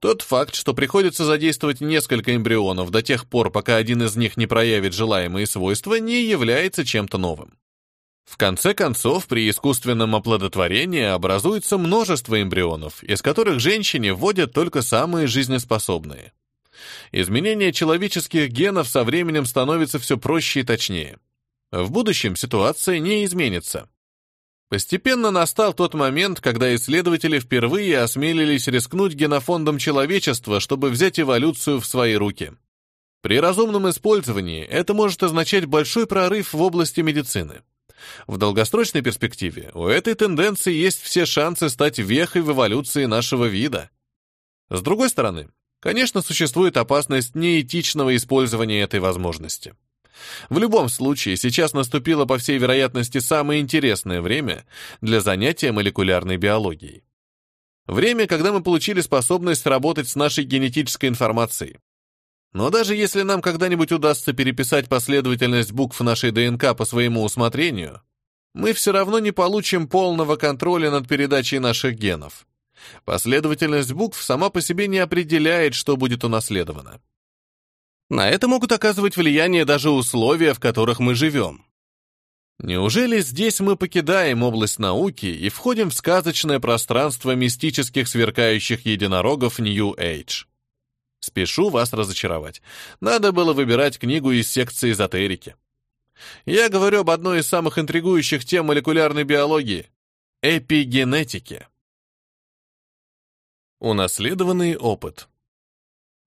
Тот факт, что приходится задействовать несколько эмбрионов до тех пор, пока один из них не проявит желаемые свойства, не является чем-то новым. В конце концов, при искусственном оплодотворении образуется множество эмбрионов, из которых женщине вводят только самые жизнеспособные. Изменение человеческих генов со временем становится все проще и точнее. В будущем ситуация не изменится. Постепенно настал тот момент, когда исследователи впервые осмелились рискнуть генофондом человечества, чтобы взять эволюцию в свои руки. При разумном использовании это может означать большой прорыв в области медицины. В долгосрочной перспективе у этой тенденции есть все шансы стать вехой в эволюции нашего вида. С другой стороны, конечно, существует опасность неэтичного использования этой возможности. В любом случае, сейчас наступило, по всей вероятности, самое интересное время для занятия молекулярной биологией. Время, когда мы получили способность работать с нашей генетической информацией. Но даже если нам когда-нибудь удастся переписать последовательность букв нашей ДНК по своему усмотрению, мы все равно не получим полного контроля над передачей наших генов. Последовательность букв сама по себе не определяет, что будет унаследовано. На это могут оказывать влияние даже условия, в которых мы живем. Неужели здесь мы покидаем область науки и входим в сказочное пространство мистических сверкающих единорогов New Age? Спешу вас разочаровать. Надо было выбирать книгу из секции эзотерики. Я говорю об одной из самых интригующих тем молекулярной биологии — эпигенетике. Унаследованный опыт.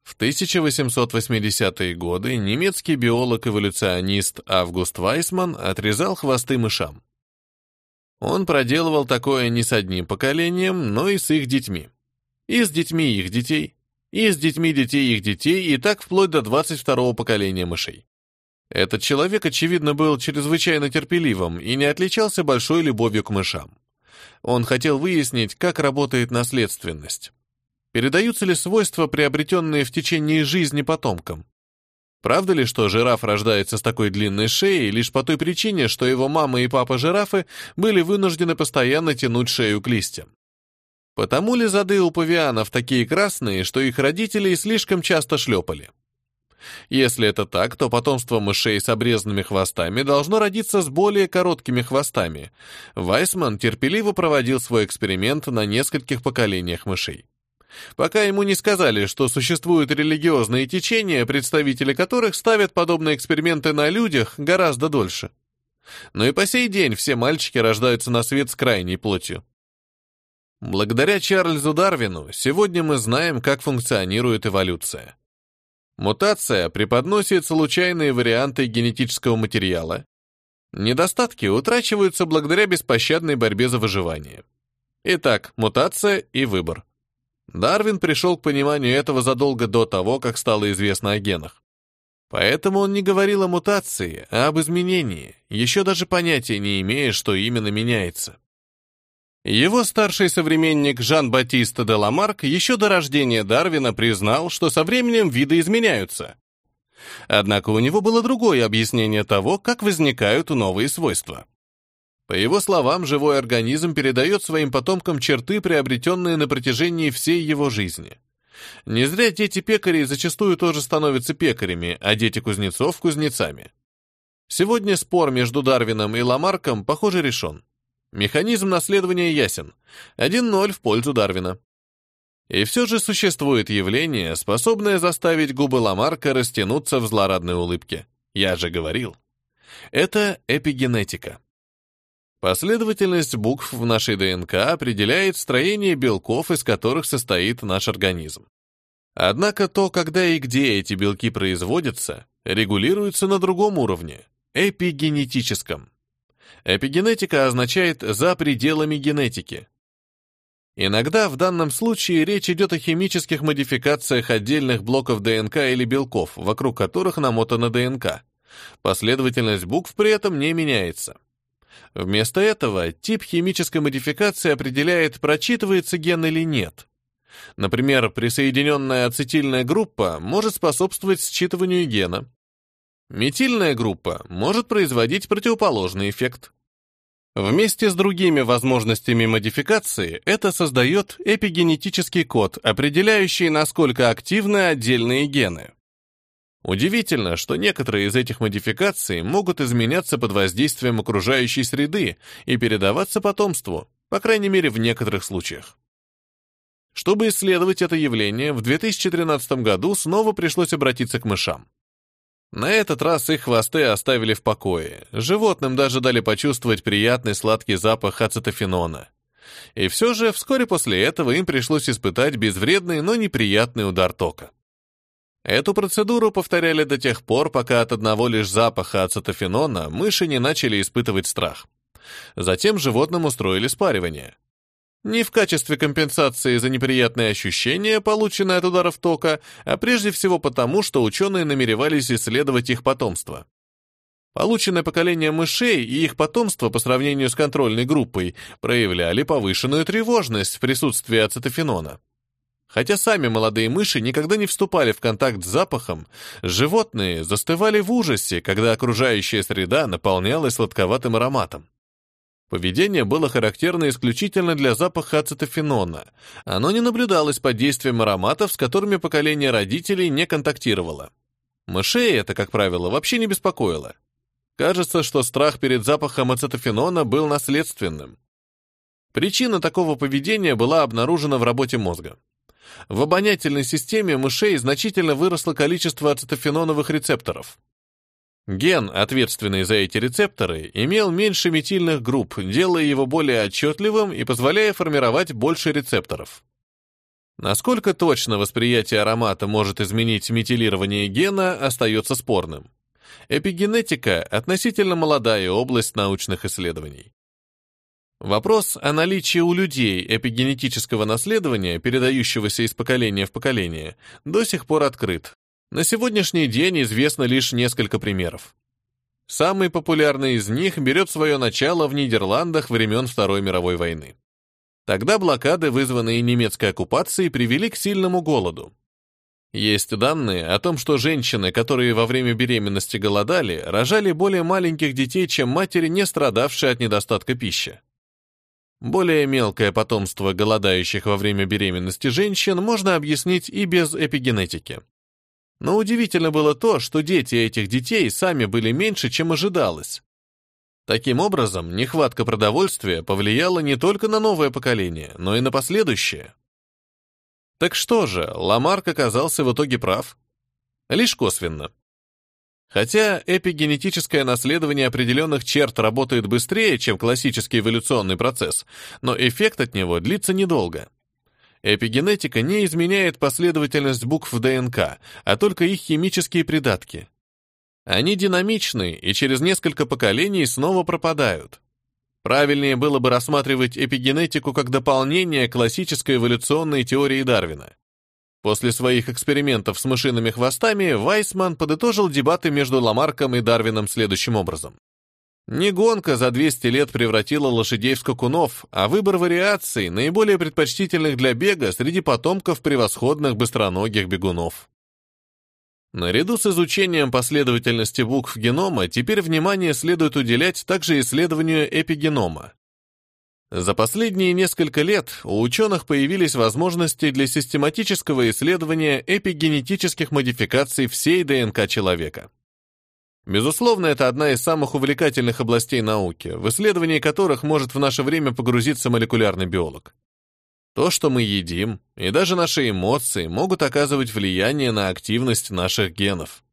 В 1880-е годы немецкий биолог-эволюционист Август Вайсман отрезал хвосты мышам. Он проделывал такое не с одним поколением, но и с их детьми. И с детьми их детей, и с детьми детей их детей, и так вплоть до 22-го поколения мышей. Этот человек, очевидно, был чрезвычайно терпеливым и не отличался большой любовью к мышам. Он хотел выяснить, как работает наследственность. Передаются ли свойства, приобретенные в течение жизни потомкам? Правда ли, что жираф рождается с такой длинной шеей лишь по той причине, что его мама и папа жирафы были вынуждены постоянно тянуть шею к листьям? Потому ли зады у павианов такие красные, что их родители слишком часто шлепали? Если это так, то потомство мышей с обрезанными хвостами должно родиться с более короткими хвостами. Вайсман терпеливо проводил свой эксперимент на нескольких поколениях мышей пока ему не сказали, что существуют религиозные течения, представители которых ставят подобные эксперименты на людях гораздо дольше. Но и по сей день все мальчики рождаются на свет с крайней плотью. Благодаря Чарльзу Дарвину сегодня мы знаем, как функционирует эволюция. Мутация преподносит случайные варианты генетического материала. Недостатки утрачиваются благодаря беспощадной борьбе за выживание. Итак, мутация и выбор. Дарвин пришел к пониманию этого задолго до того, как стало известно о генах. Поэтому он не говорил о мутации, а об изменении, еще даже понятия не имея, что именно меняется. Его старший современник Жан-Батист де Ламарк еще до рождения Дарвина признал, что со временем виды изменяются. Однако у него было другое объяснение того, как возникают новые свойства. По его словам, живой организм передает своим потомкам черты, приобретенные на протяжении всей его жизни. Не зря дети пекарей зачастую тоже становятся пекарями, а дети кузнецов — кузнецами. Сегодня спор между Дарвином и Ламарком, похоже, решен. Механизм наследования ясен. 1-0 в пользу Дарвина. И все же существует явление, способное заставить губы Ламарка растянуться в злорадной улыбке. Я же говорил. Это эпигенетика. Последовательность букв в нашей ДНК определяет строение белков, из которых состоит наш организм. Однако то, когда и где эти белки производятся, регулируется на другом уровне – эпигенетическом. Эпигенетика означает «за пределами генетики». Иногда в данном случае речь идет о химических модификациях отдельных блоков ДНК или белков, вокруг которых намотана ДНК. Последовательность букв при этом не меняется. Вместо этого тип химической модификации определяет, прочитывается ген или нет. Например, присоединенная ацетильная группа может способствовать считыванию гена. Метильная группа может производить противоположный эффект. Вместе с другими возможностями модификации это создает эпигенетический код, определяющий, насколько активны отдельные гены. Удивительно, что некоторые из этих модификаций могут изменяться под воздействием окружающей среды и передаваться потомству, по крайней мере в некоторых случаях. Чтобы исследовать это явление, в 2013 году снова пришлось обратиться к мышам. На этот раз их хвосты оставили в покое. Животным даже дали почувствовать приятный сладкий запах ацетофенона. И все же вскоре после этого им пришлось испытать безвредный, но неприятный удар тока. Эту процедуру повторяли до тех пор, пока от одного лишь запаха ацетофенона мыши не начали испытывать страх. Затем животным устроили спаривание. Не в качестве компенсации за неприятные ощущения, полученные от ударов тока, а прежде всего потому, что ученые намеревались исследовать их потомство. Полученное поколение мышей и их потомство по сравнению с контрольной группой проявляли повышенную тревожность в присутствии ацетофенона. Хотя сами молодые мыши никогда не вступали в контакт с запахом, животные застывали в ужасе, когда окружающая среда наполнялась сладковатым ароматом. Поведение было характерно исключительно для запаха ацетофенона. Оно не наблюдалось под действием ароматов, с которыми поколение родителей не контактировало. Мышей это, как правило, вообще не беспокоило. Кажется, что страх перед запахом ацетофенона был наследственным. Причина такого поведения была обнаружена в работе мозга. В обонятельной системе мышей значительно выросло количество ацетофеноновых рецепторов. Ген, ответственный за эти рецепторы, имел меньше метильных групп, делая его более отчетливым и позволяя формировать больше рецепторов. Насколько точно восприятие аромата может изменить метилирование гена, остается спорным. Эпигенетика – относительно молодая область научных исследований. Вопрос о наличии у людей эпигенетического наследования, передающегося из поколения в поколение, до сих пор открыт, на сегодняшний день известно лишь несколько примеров. Самый популярный из них берет свое начало в Нидерландах времен Второй мировой войны. Тогда блокады, вызванные немецкой оккупацией, привели к сильному голоду. Есть данные о том, что женщины, которые во время беременности голодали, рожали более маленьких детей, чем матери, не страдавшие от недостатка пищи. Более мелкое потомство голодающих во время беременности женщин можно объяснить и без эпигенетики. Но удивительно было то, что дети этих детей сами были меньше, чем ожидалось. Таким образом, нехватка продовольствия повлияла не только на новое поколение, но и на последующее. Так что же, Ламарк оказался в итоге прав? Лишь косвенно. Хотя эпигенетическое наследование определенных черт работает быстрее, чем классический эволюционный процесс, но эффект от него длится недолго. Эпигенетика не изменяет последовательность букв в ДНК, а только их химические придатки. Они динамичны и через несколько поколений снова пропадают. Правильнее было бы рассматривать эпигенетику как дополнение классической эволюционной теории Дарвина. После своих экспериментов с мышиными хвостами Вайсман подытожил дебаты между Ламарком и Дарвином следующим образом. Не гонка за 200 лет превратила лошадей в скакунов, а выбор вариаций, наиболее предпочтительных для бега среди потомков превосходных быстроногих бегунов. Наряду с изучением последовательности букв генома, теперь внимание следует уделять также исследованию эпигенома. За последние несколько лет у ученых появились возможности для систематического исследования эпигенетических модификаций всей ДНК человека. Безусловно, это одна из самых увлекательных областей науки, в исследовании которых может в наше время погрузиться молекулярный биолог. То, что мы едим, и даже наши эмоции могут оказывать влияние на активность наших генов.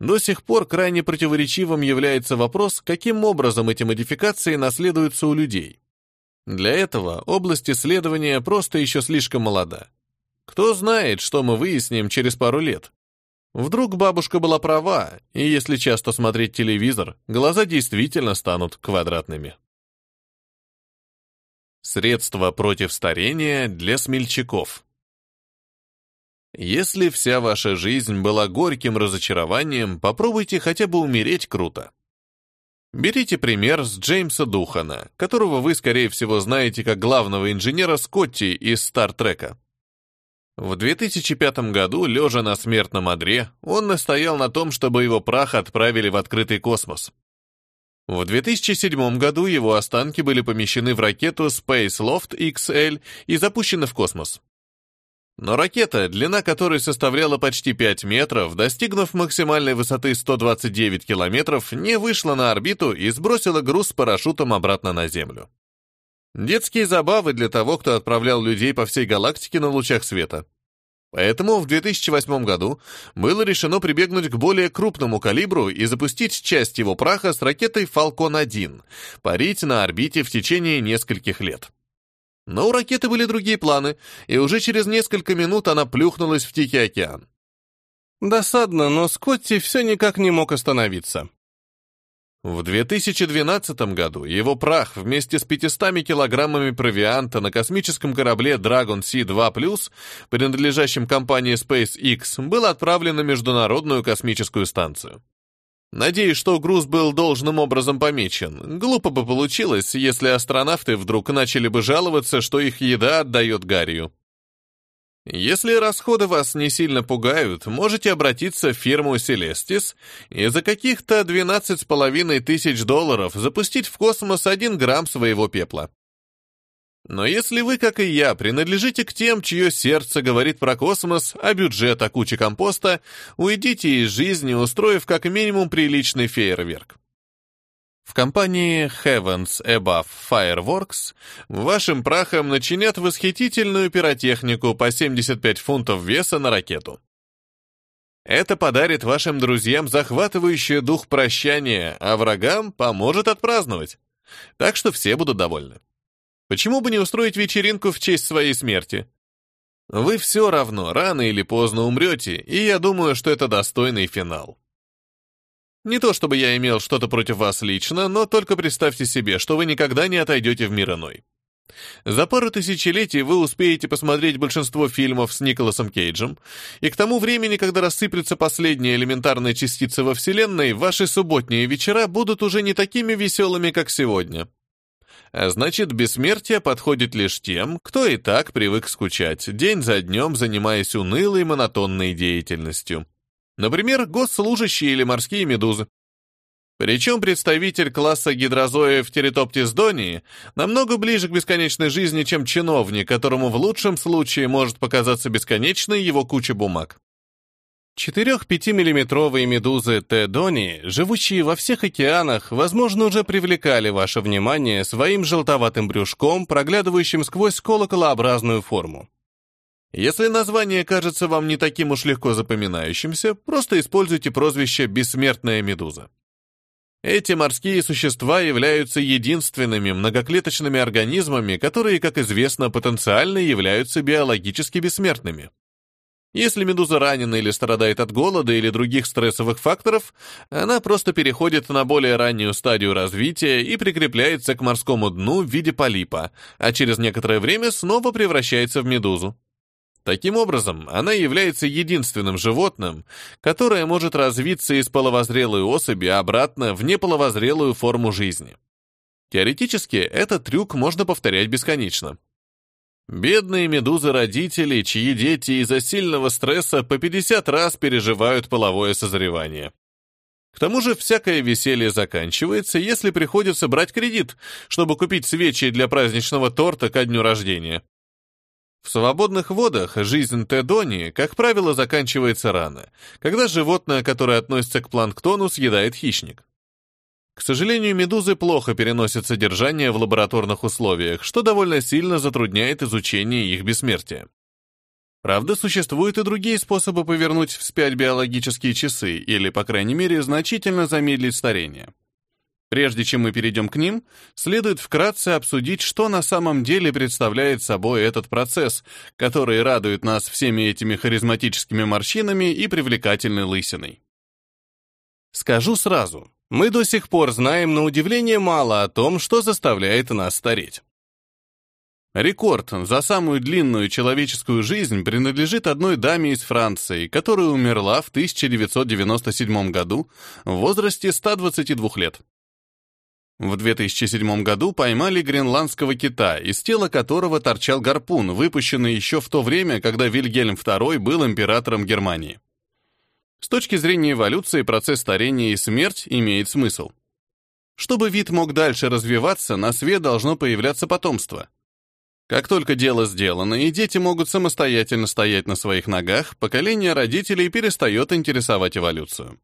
До сих пор крайне противоречивым является вопрос, каким образом эти модификации наследуются у людей. Для этого область исследования просто еще слишком молода. Кто знает, что мы выясним через пару лет. Вдруг бабушка была права, и если часто смотреть телевизор, глаза действительно станут квадратными. Средства против старения для смельчаков. Если вся ваша жизнь была горьким разочарованием, попробуйте хотя бы умереть круто. Берите пример с Джеймса Духана, которого вы, скорее всего, знаете как главного инженера Скотти из «Стартрека». В 2005 году, лежа на смертном одре, он настоял на том, чтобы его прах отправили в открытый космос. В 2007 году его останки были помещены в ракету Space Loft XL и запущены в космос. Но ракета, длина которой составляла почти 5 метров, достигнув максимальной высоты 129 километров, не вышла на орбиту и сбросила груз с парашютом обратно на Землю. Детские забавы для того, кто отправлял людей по всей галактике на лучах света. Поэтому в 2008 году было решено прибегнуть к более крупному калибру и запустить часть его праха с ракетой Falcon 1, парить на орбите в течение нескольких лет. Но у ракеты были другие планы, и уже через несколько минут она плюхнулась в Тихий океан. Досадно, но Скотти все никак не мог остановиться. В 2012 году его прах вместе с 500 килограммами провианта на космическом корабле Dragon Sea-2+, принадлежащем компании SpaceX, был отправлен на Международную космическую станцию. Надеюсь, что груз был должным образом помечен. Глупо бы получилось, если астронавты вдруг начали бы жаловаться, что их еда отдает гарью. Если расходы вас не сильно пугают, можете обратиться в фирму Celestis и за каких-то 12,5 тысяч долларов запустить в космос 1 грамм своего пепла. Но если вы, как и я, принадлежите к тем, чье сердце говорит про космос, а бюджет о куче компоста, уйдите из жизни, устроив как минимум приличный фейерверк. В компании Heavens Above Fireworks вашим прахом начинят восхитительную пиротехнику по 75 фунтов веса на ракету. Это подарит вашим друзьям захватывающий дух прощания, а врагам поможет отпраздновать. Так что все будут довольны. Почему бы не устроить вечеринку в честь своей смерти? Вы все равно рано или поздно умрете, и я думаю, что это достойный финал. Не то чтобы я имел что-то против вас лично, но только представьте себе, что вы никогда не отойдете в мир иной. За пару тысячелетий вы успеете посмотреть большинство фильмов с Николасом Кейджем, и к тому времени, когда рассыплется последняя элементарная частица во Вселенной, ваши субботние вечера будут уже не такими веселыми, как сегодня. А значит, бессмертие подходит лишь тем, кто и так привык скучать, день за днем занимаясь унылой монотонной деятельностью. Например, госслужащие или морские медузы. Причем представитель класса гидрозоев Теретоптис донии намного ближе к бесконечной жизни, чем чиновник, которому в лучшем случае может показаться бесконечной его куча бумаг. 4-5-миллиметровые медузы Т. донии, живущие во всех океанах, возможно, уже привлекали ваше внимание своим желтоватым брюшком, проглядывающим сквозь колоколообразную форму. Если название кажется вам не таким уж легко запоминающимся, просто используйте прозвище «бессмертная медуза». Эти морские существа являются единственными многоклеточными организмами, которые, как известно, потенциально являются биологически бессмертными. Если медуза ранена или страдает от голода или других стрессовых факторов, она просто переходит на более раннюю стадию развития и прикрепляется к морскому дну в виде полипа, а через некоторое время снова превращается в медузу. Таким образом, она является единственным животным, которое может развиться из половозрелой особи обратно в неполовозрелую форму жизни. Теоретически, этот трюк можно повторять бесконечно. Бедные медузы-родители, чьи дети из-за сильного стресса по 50 раз переживают половое созревание. К тому же всякое веселье заканчивается, если приходится брать кредит, чтобы купить свечи для праздничного торта ко дню рождения. В свободных водах жизнь Тедони, как правило, заканчивается рано, когда животное, которое относится к планктону, съедает хищник. К сожалению, медузы плохо переносят содержание в лабораторных условиях, что довольно сильно затрудняет изучение их бессмертия. Правда, существуют и другие способы повернуть вспять биологические часы или, по крайней мере, значительно замедлить старение. Прежде чем мы перейдем к ним, следует вкратце обсудить, что на самом деле представляет собой этот процесс, который радует нас всеми этими харизматическими морщинами и привлекательной лысиной. Скажу сразу, мы до сих пор знаем на удивление мало о том, что заставляет нас стареть. Рекорд за самую длинную человеческую жизнь принадлежит одной даме из Франции, которая умерла в 1997 году в возрасте 122 лет. В 2007 году поймали гренландского кита, из тела которого торчал гарпун, выпущенный еще в то время, когда Вильгельм II был императором Германии. С точки зрения эволюции процесс старения и смерть имеет смысл. Чтобы вид мог дальше развиваться, на свет должно появляться потомство. Как только дело сделано, и дети могут самостоятельно стоять на своих ногах, поколение родителей перестает интересовать эволюцию.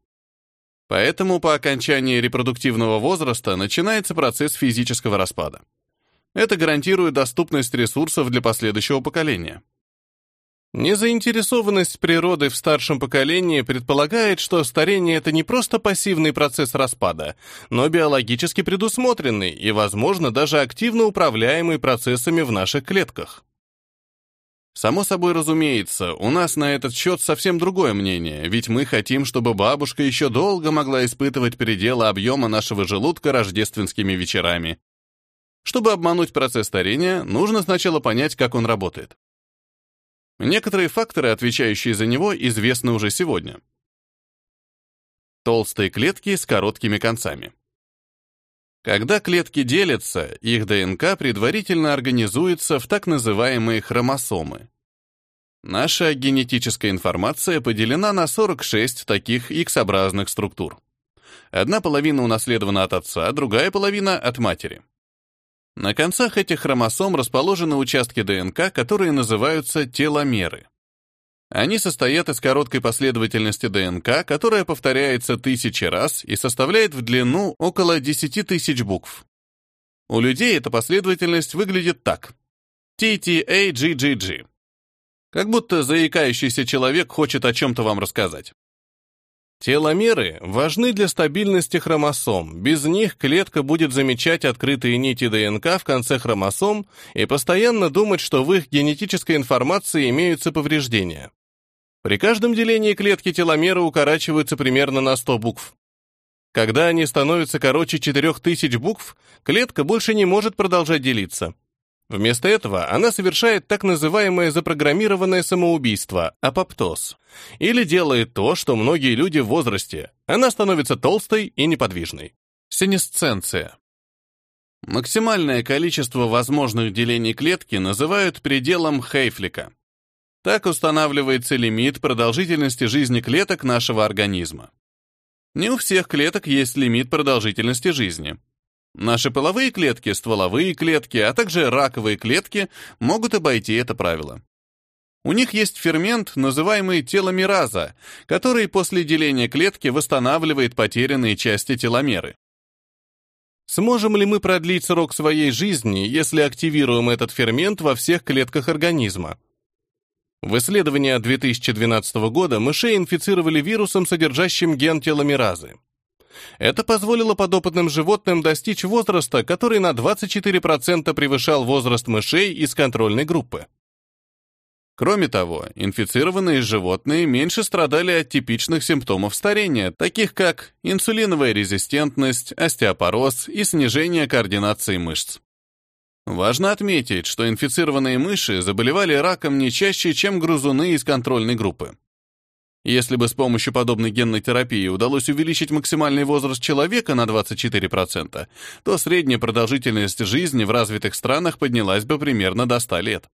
Поэтому по окончании репродуктивного возраста начинается процесс физического распада. Это гарантирует доступность ресурсов для последующего поколения. Незаинтересованность природы в старшем поколении предполагает, что старение — это не просто пассивный процесс распада, но биологически предусмотренный и, возможно, даже активно управляемый процессами в наших клетках. Само собой разумеется, у нас на этот счет совсем другое мнение, ведь мы хотим, чтобы бабушка еще долго могла испытывать пределы объема нашего желудка рождественскими вечерами. Чтобы обмануть процесс старения, нужно сначала понять, как он работает. Некоторые факторы, отвечающие за него, известны уже сегодня. Толстые клетки с короткими концами. Когда клетки делятся, их ДНК предварительно организуется в так называемые хромосомы. Наша генетическая информация поделена на 46 таких X-образных структур. Одна половина унаследована от отца, другая половина — от матери. На концах этих хромосом расположены участки ДНК, которые называются теломеры. Они состоят из короткой последовательности ДНК, которая повторяется тысячи раз и составляет в длину около 10 тысяч букв. У людей эта последовательность выглядит так. TTAGGG. Как будто заикающийся человек хочет о чем-то вам рассказать. Теломеры важны для стабильности хромосом. Без них клетка будет замечать открытые нити ДНК в конце хромосом и постоянно думать, что в их генетической информации имеются повреждения. При каждом делении клетки теломеры укорачиваются примерно на 100 букв. Когда они становятся короче 4000 букв, клетка больше не может продолжать делиться. Вместо этого она совершает так называемое запрограммированное самоубийство, апоптоз, или делает то, что многие люди в возрасте. Она становится толстой и неподвижной. Сенесценция. Максимальное количество возможных делений клетки называют пределом Хейфлика. Так устанавливается лимит продолжительности жизни клеток нашего организма. Не у всех клеток есть лимит продолжительности жизни. Наши половые клетки, стволовые клетки, а также раковые клетки могут обойти это правило. У них есть фермент, называемый теломераза, который после деления клетки восстанавливает потерянные части теломеры. Сможем ли мы продлить срок своей жизни, если активируем этот фермент во всех клетках организма? В исследовании 2012 года мышей инфицировали вирусом, содержащим ген теломеразы. Это позволило подопытным животным достичь возраста, который на 24% превышал возраст мышей из контрольной группы. Кроме того, инфицированные животные меньше страдали от типичных симптомов старения, таких как инсулиновая резистентность, остеопороз и снижение координации мышц. Важно отметить, что инфицированные мыши заболевали раком не чаще, чем грызуны из контрольной группы. Если бы с помощью подобной генной терапии удалось увеличить максимальный возраст человека на 24%, то средняя продолжительность жизни в развитых странах поднялась бы примерно до 100 лет.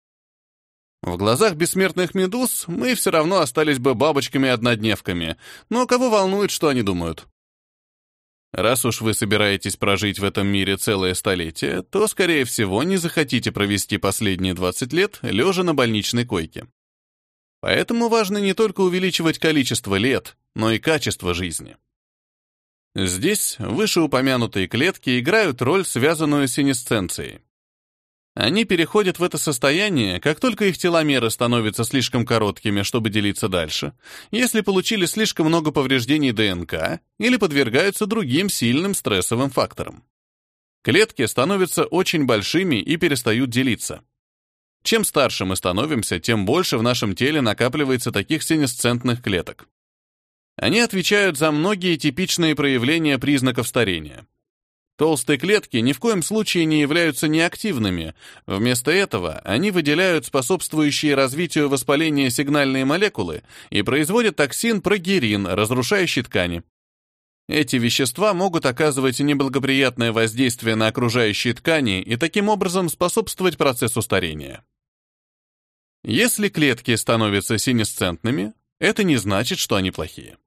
В глазах бессмертных медуз мы все равно остались бы бабочками-однодневками, но кого волнует, что они думают? Раз уж вы собираетесь прожить в этом мире целое столетие, то, скорее всего, не захотите провести последние 20 лет лежа на больничной койке. Поэтому важно не только увеличивать количество лет, но и качество жизни. Здесь вышеупомянутые клетки играют роль, связанную с синесценцией. Они переходят в это состояние, как только их теломеры становятся слишком короткими, чтобы делиться дальше, если получили слишком много повреждений ДНК или подвергаются другим сильным стрессовым факторам. Клетки становятся очень большими и перестают делиться. Чем старше мы становимся, тем больше в нашем теле накапливается таких синесцентных клеток. Они отвечают за многие типичные проявления признаков старения. Толстые клетки ни в коем случае не являются неактивными. Вместо этого они выделяют способствующие развитию воспаления сигнальные молекулы и производят токсин прогерин, разрушающий ткани. Эти вещества могут оказывать неблагоприятное воздействие на окружающие ткани и таким образом способствовать процессу старения. Если клетки становятся синесцентными, это не значит, что они плохие.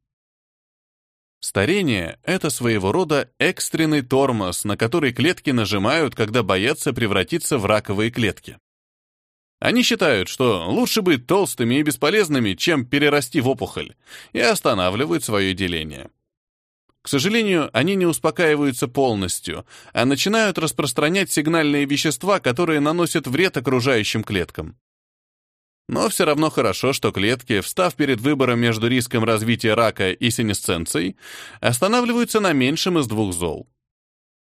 Старение — это своего рода экстренный тормоз, на который клетки нажимают, когда боятся превратиться в раковые клетки. Они считают, что лучше быть толстыми и бесполезными, чем перерасти в опухоль, и останавливают свое деление. К сожалению, они не успокаиваются полностью, а начинают распространять сигнальные вещества, которые наносят вред окружающим клеткам. Но все равно хорошо, что клетки, встав перед выбором между риском развития рака и синесценцией, останавливаются на меньшем из двух зол.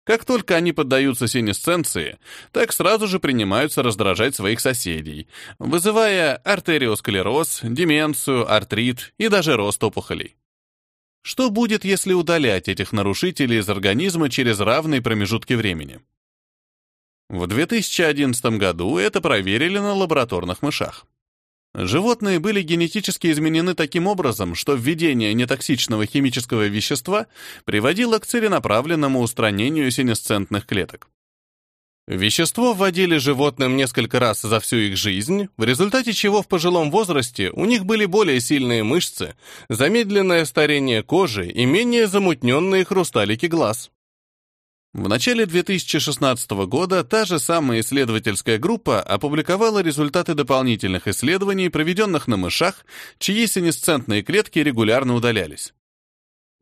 Как только они поддаются синесценции, так сразу же принимаются раздражать своих соседей, вызывая артериосклероз, деменцию, артрит и даже рост опухолей. Что будет, если удалять этих нарушителей из организма через равные промежутки времени? В 2011 году это проверили на лабораторных мышах. Животные были генетически изменены таким образом, что введение нетоксичного химического вещества приводило к целенаправленному устранению синесцентных клеток. Вещество вводили животным несколько раз за всю их жизнь, в результате чего в пожилом возрасте у них были более сильные мышцы, замедленное старение кожи и менее замутненные хрусталики глаз. В начале 2016 года та же самая исследовательская группа опубликовала результаты дополнительных исследований, проведенных на мышах, чьи синесцентные клетки регулярно удалялись.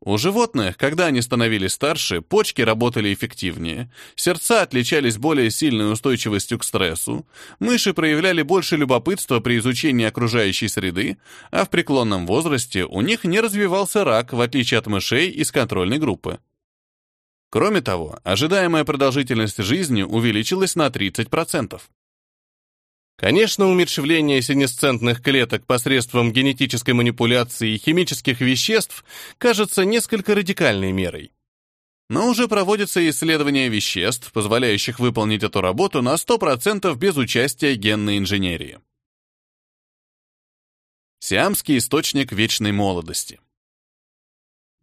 У животных, когда они становились старше, почки работали эффективнее, сердца отличались более сильной устойчивостью к стрессу, мыши проявляли больше любопытства при изучении окружающей среды, а в преклонном возрасте у них не развивался рак, в отличие от мышей из контрольной группы. Кроме того, ожидаемая продолжительность жизни увеличилась на 30%. Конечно, умерщвление синесцентных клеток посредством генетической манипуляции и химических веществ кажется несколько радикальной мерой. Но уже проводятся исследования веществ, позволяющих выполнить эту работу на 100% без участия генной инженерии. Сиамский источник вечной молодости.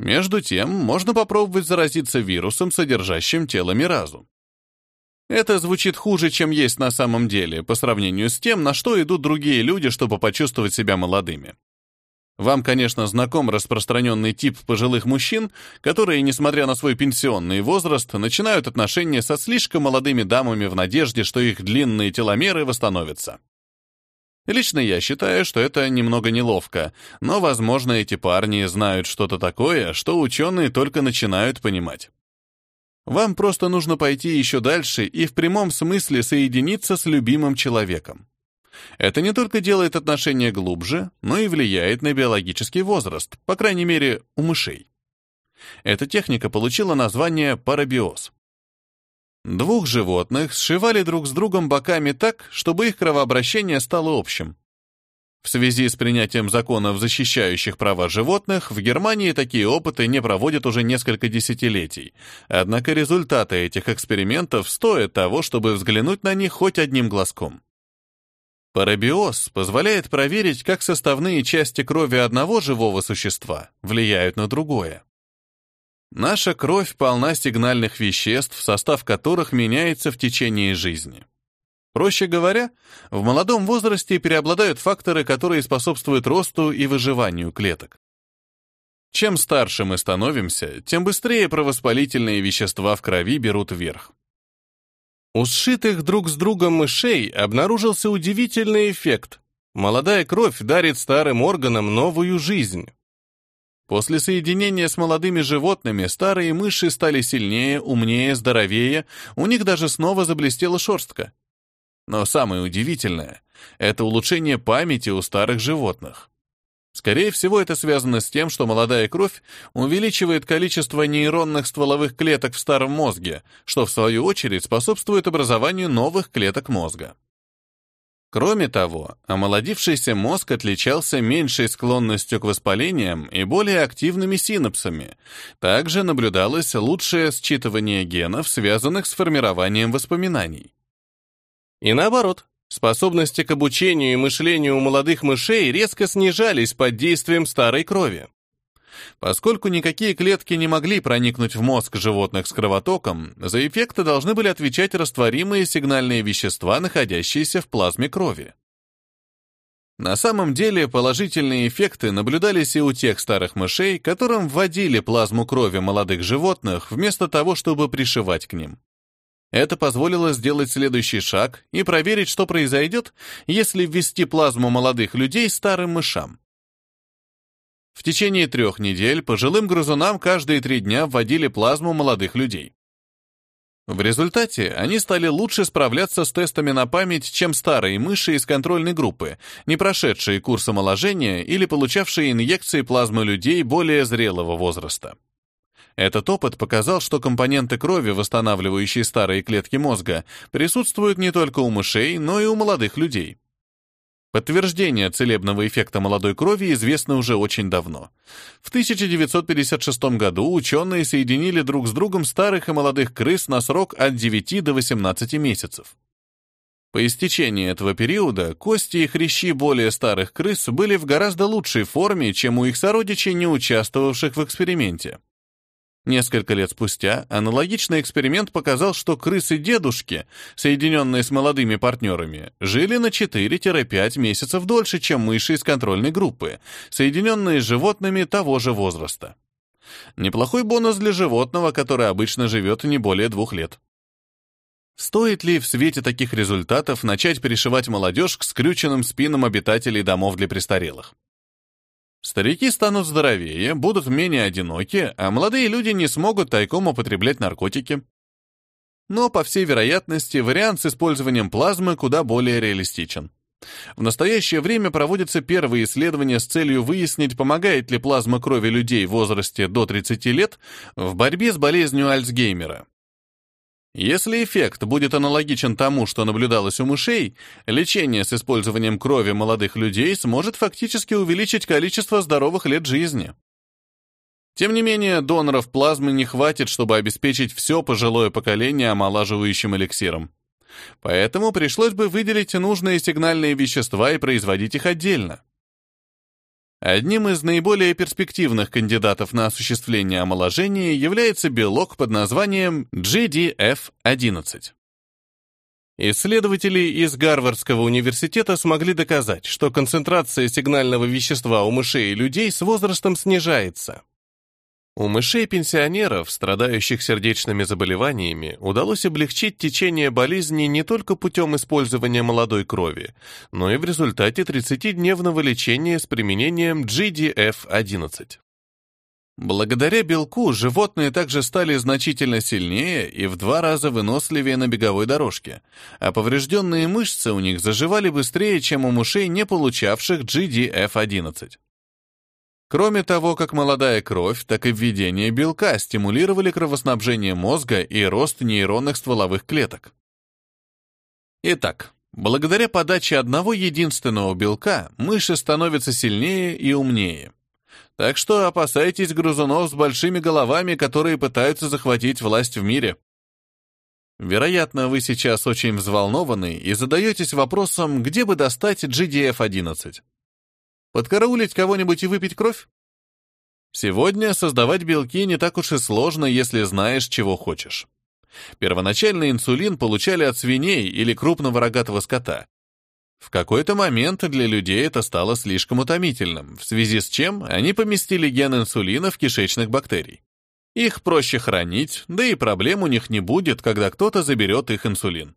Между тем, можно попробовать заразиться вирусом, содержащим тело миразу. Это звучит хуже, чем есть на самом деле, по сравнению с тем, на что идут другие люди, чтобы почувствовать себя молодыми. Вам, конечно, знаком распространенный тип пожилых мужчин, которые, несмотря на свой пенсионный возраст, начинают отношения со слишком молодыми дамами в надежде, что их длинные теломеры восстановятся. Лично я считаю, что это немного неловко, но, возможно, эти парни знают что-то такое, что ученые только начинают понимать. Вам просто нужно пойти еще дальше и в прямом смысле соединиться с любимым человеком. Это не только делает отношения глубже, но и влияет на биологический возраст, по крайней мере, у мышей. Эта техника получила название парабиоз. Двух животных сшивали друг с другом боками так, чтобы их кровообращение стало общим. В связи с принятием законов, защищающих права животных, в Германии такие опыты не проводят уже несколько десятилетий. Однако результаты этих экспериментов стоят того, чтобы взглянуть на них хоть одним глазком. Парабиоз позволяет проверить, как составные части крови одного живого существа влияют на другое. Наша кровь полна сигнальных веществ, состав которых меняется в течение жизни. Проще говоря, в молодом возрасте преобладают факторы, которые способствуют росту и выживанию клеток. Чем старше мы становимся, тем быстрее провоспалительные вещества в крови берут верх. У сшитых друг с другом мышей обнаружился удивительный эффект. Молодая кровь дарит старым органам новую жизнь. После соединения с молодыми животными старые мыши стали сильнее, умнее, здоровее, у них даже снова заблестела шерстка. Но самое удивительное — это улучшение памяти у старых животных. Скорее всего, это связано с тем, что молодая кровь увеличивает количество нейронных стволовых клеток в старом мозге, что в свою очередь способствует образованию новых клеток мозга. Кроме того, омолодившийся мозг отличался меньшей склонностью к воспалениям и более активными синапсами. Также наблюдалось лучшее считывание генов, связанных с формированием воспоминаний. И наоборот, способности к обучению и мышлению у молодых мышей резко снижались под действием старой крови. Поскольку никакие клетки не могли проникнуть в мозг животных с кровотоком, за эффекты должны были отвечать растворимые сигнальные вещества, находящиеся в плазме крови. На самом деле положительные эффекты наблюдались и у тех старых мышей, которым вводили плазму крови молодых животных вместо того, чтобы пришивать к ним. Это позволило сделать следующий шаг и проверить, что произойдет, если ввести плазму молодых людей старым мышам. В течение трех недель пожилым грызунам каждые три дня вводили плазму молодых людей. В результате они стали лучше справляться с тестами на память, чем старые мыши из контрольной группы, не прошедшие курс омоложения или получавшие инъекции плазмы людей более зрелого возраста. Этот опыт показал, что компоненты крови, восстанавливающие старые клетки мозга, присутствуют не только у мышей, но и у молодых людей. Подтверждение целебного эффекта молодой крови известно уже очень давно. В 1956 году ученые соединили друг с другом старых и молодых крыс на срок от 9 до 18 месяцев. По истечении этого периода кости и хрящи более старых крыс были в гораздо лучшей форме, чем у их сородичей, не участвовавших в эксперименте. Несколько лет спустя аналогичный эксперимент показал, что крысы-дедушки, соединенные с молодыми партнерами, жили на 4-5 месяцев дольше, чем мыши из контрольной группы, соединенные с животными того же возраста. Неплохой бонус для животного, которое обычно живет не более двух лет. Стоит ли в свете таких результатов начать перешивать молодежь к скрюченным спинам обитателей домов для престарелых? Старики станут здоровее, будут менее одиноки, а молодые люди не смогут тайком употреблять наркотики. Но, по всей вероятности, вариант с использованием плазмы куда более реалистичен. В настоящее время проводятся первые исследования с целью выяснить, помогает ли плазма крови людей в возрасте до 30 лет в борьбе с болезнью Альцгеймера. Если эффект будет аналогичен тому, что наблюдалось у мышей, лечение с использованием крови молодых людей сможет фактически увеличить количество здоровых лет жизни. Тем не менее, доноров плазмы не хватит, чтобы обеспечить все пожилое поколение омолаживающим эликсиром. Поэтому пришлось бы выделить нужные сигнальные вещества и производить их отдельно. Одним из наиболее перспективных кандидатов на осуществление омоложения является белок под названием GDF11. Исследователи из Гарвардского университета смогли доказать, что концентрация сигнального вещества у мышей и людей с возрастом снижается. У мышей-пенсионеров, страдающих сердечными заболеваниями, удалось облегчить течение болезни не только путем использования молодой крови, но и в результате 30-дневного лечения с применением GDF-11. Благодаря белку животные также стали значительно сильнее и в два раза выносливее на беговой дорожке, а поврежденные мышцы у них заживали быстрее, чем у мышей, не получавших GDF-11. Кроме того, как молодая кровь, так и введение белка стимулировали кровоснабжение мозга и рост нейронных стволовых клеток. Итак, благодаря подаче одного единственного белка мыши становятся сильнее и умнее. Так что опасайтесь грызунов с большими головами, которые пытаются захватить власть в мире. Вероятно, вы сейчас очень взволнованы и задаетесь вопросом, где бы достать GDF-11. Подкараулить кого-нибудь и выпить кровь? Сегодня создавать белки не так уж и сложно, если знаешь, чего хочешь. Первоначальный инсулин получали от свиней или крупного рогатого скота. В какой-то момент для людей это стало слишком утомительным, в связи с чем они поместили ген инсулина в кишечных бактерий. Их проще хранить, да и проблем у них не будет, когда кто-то заберет их инсулин.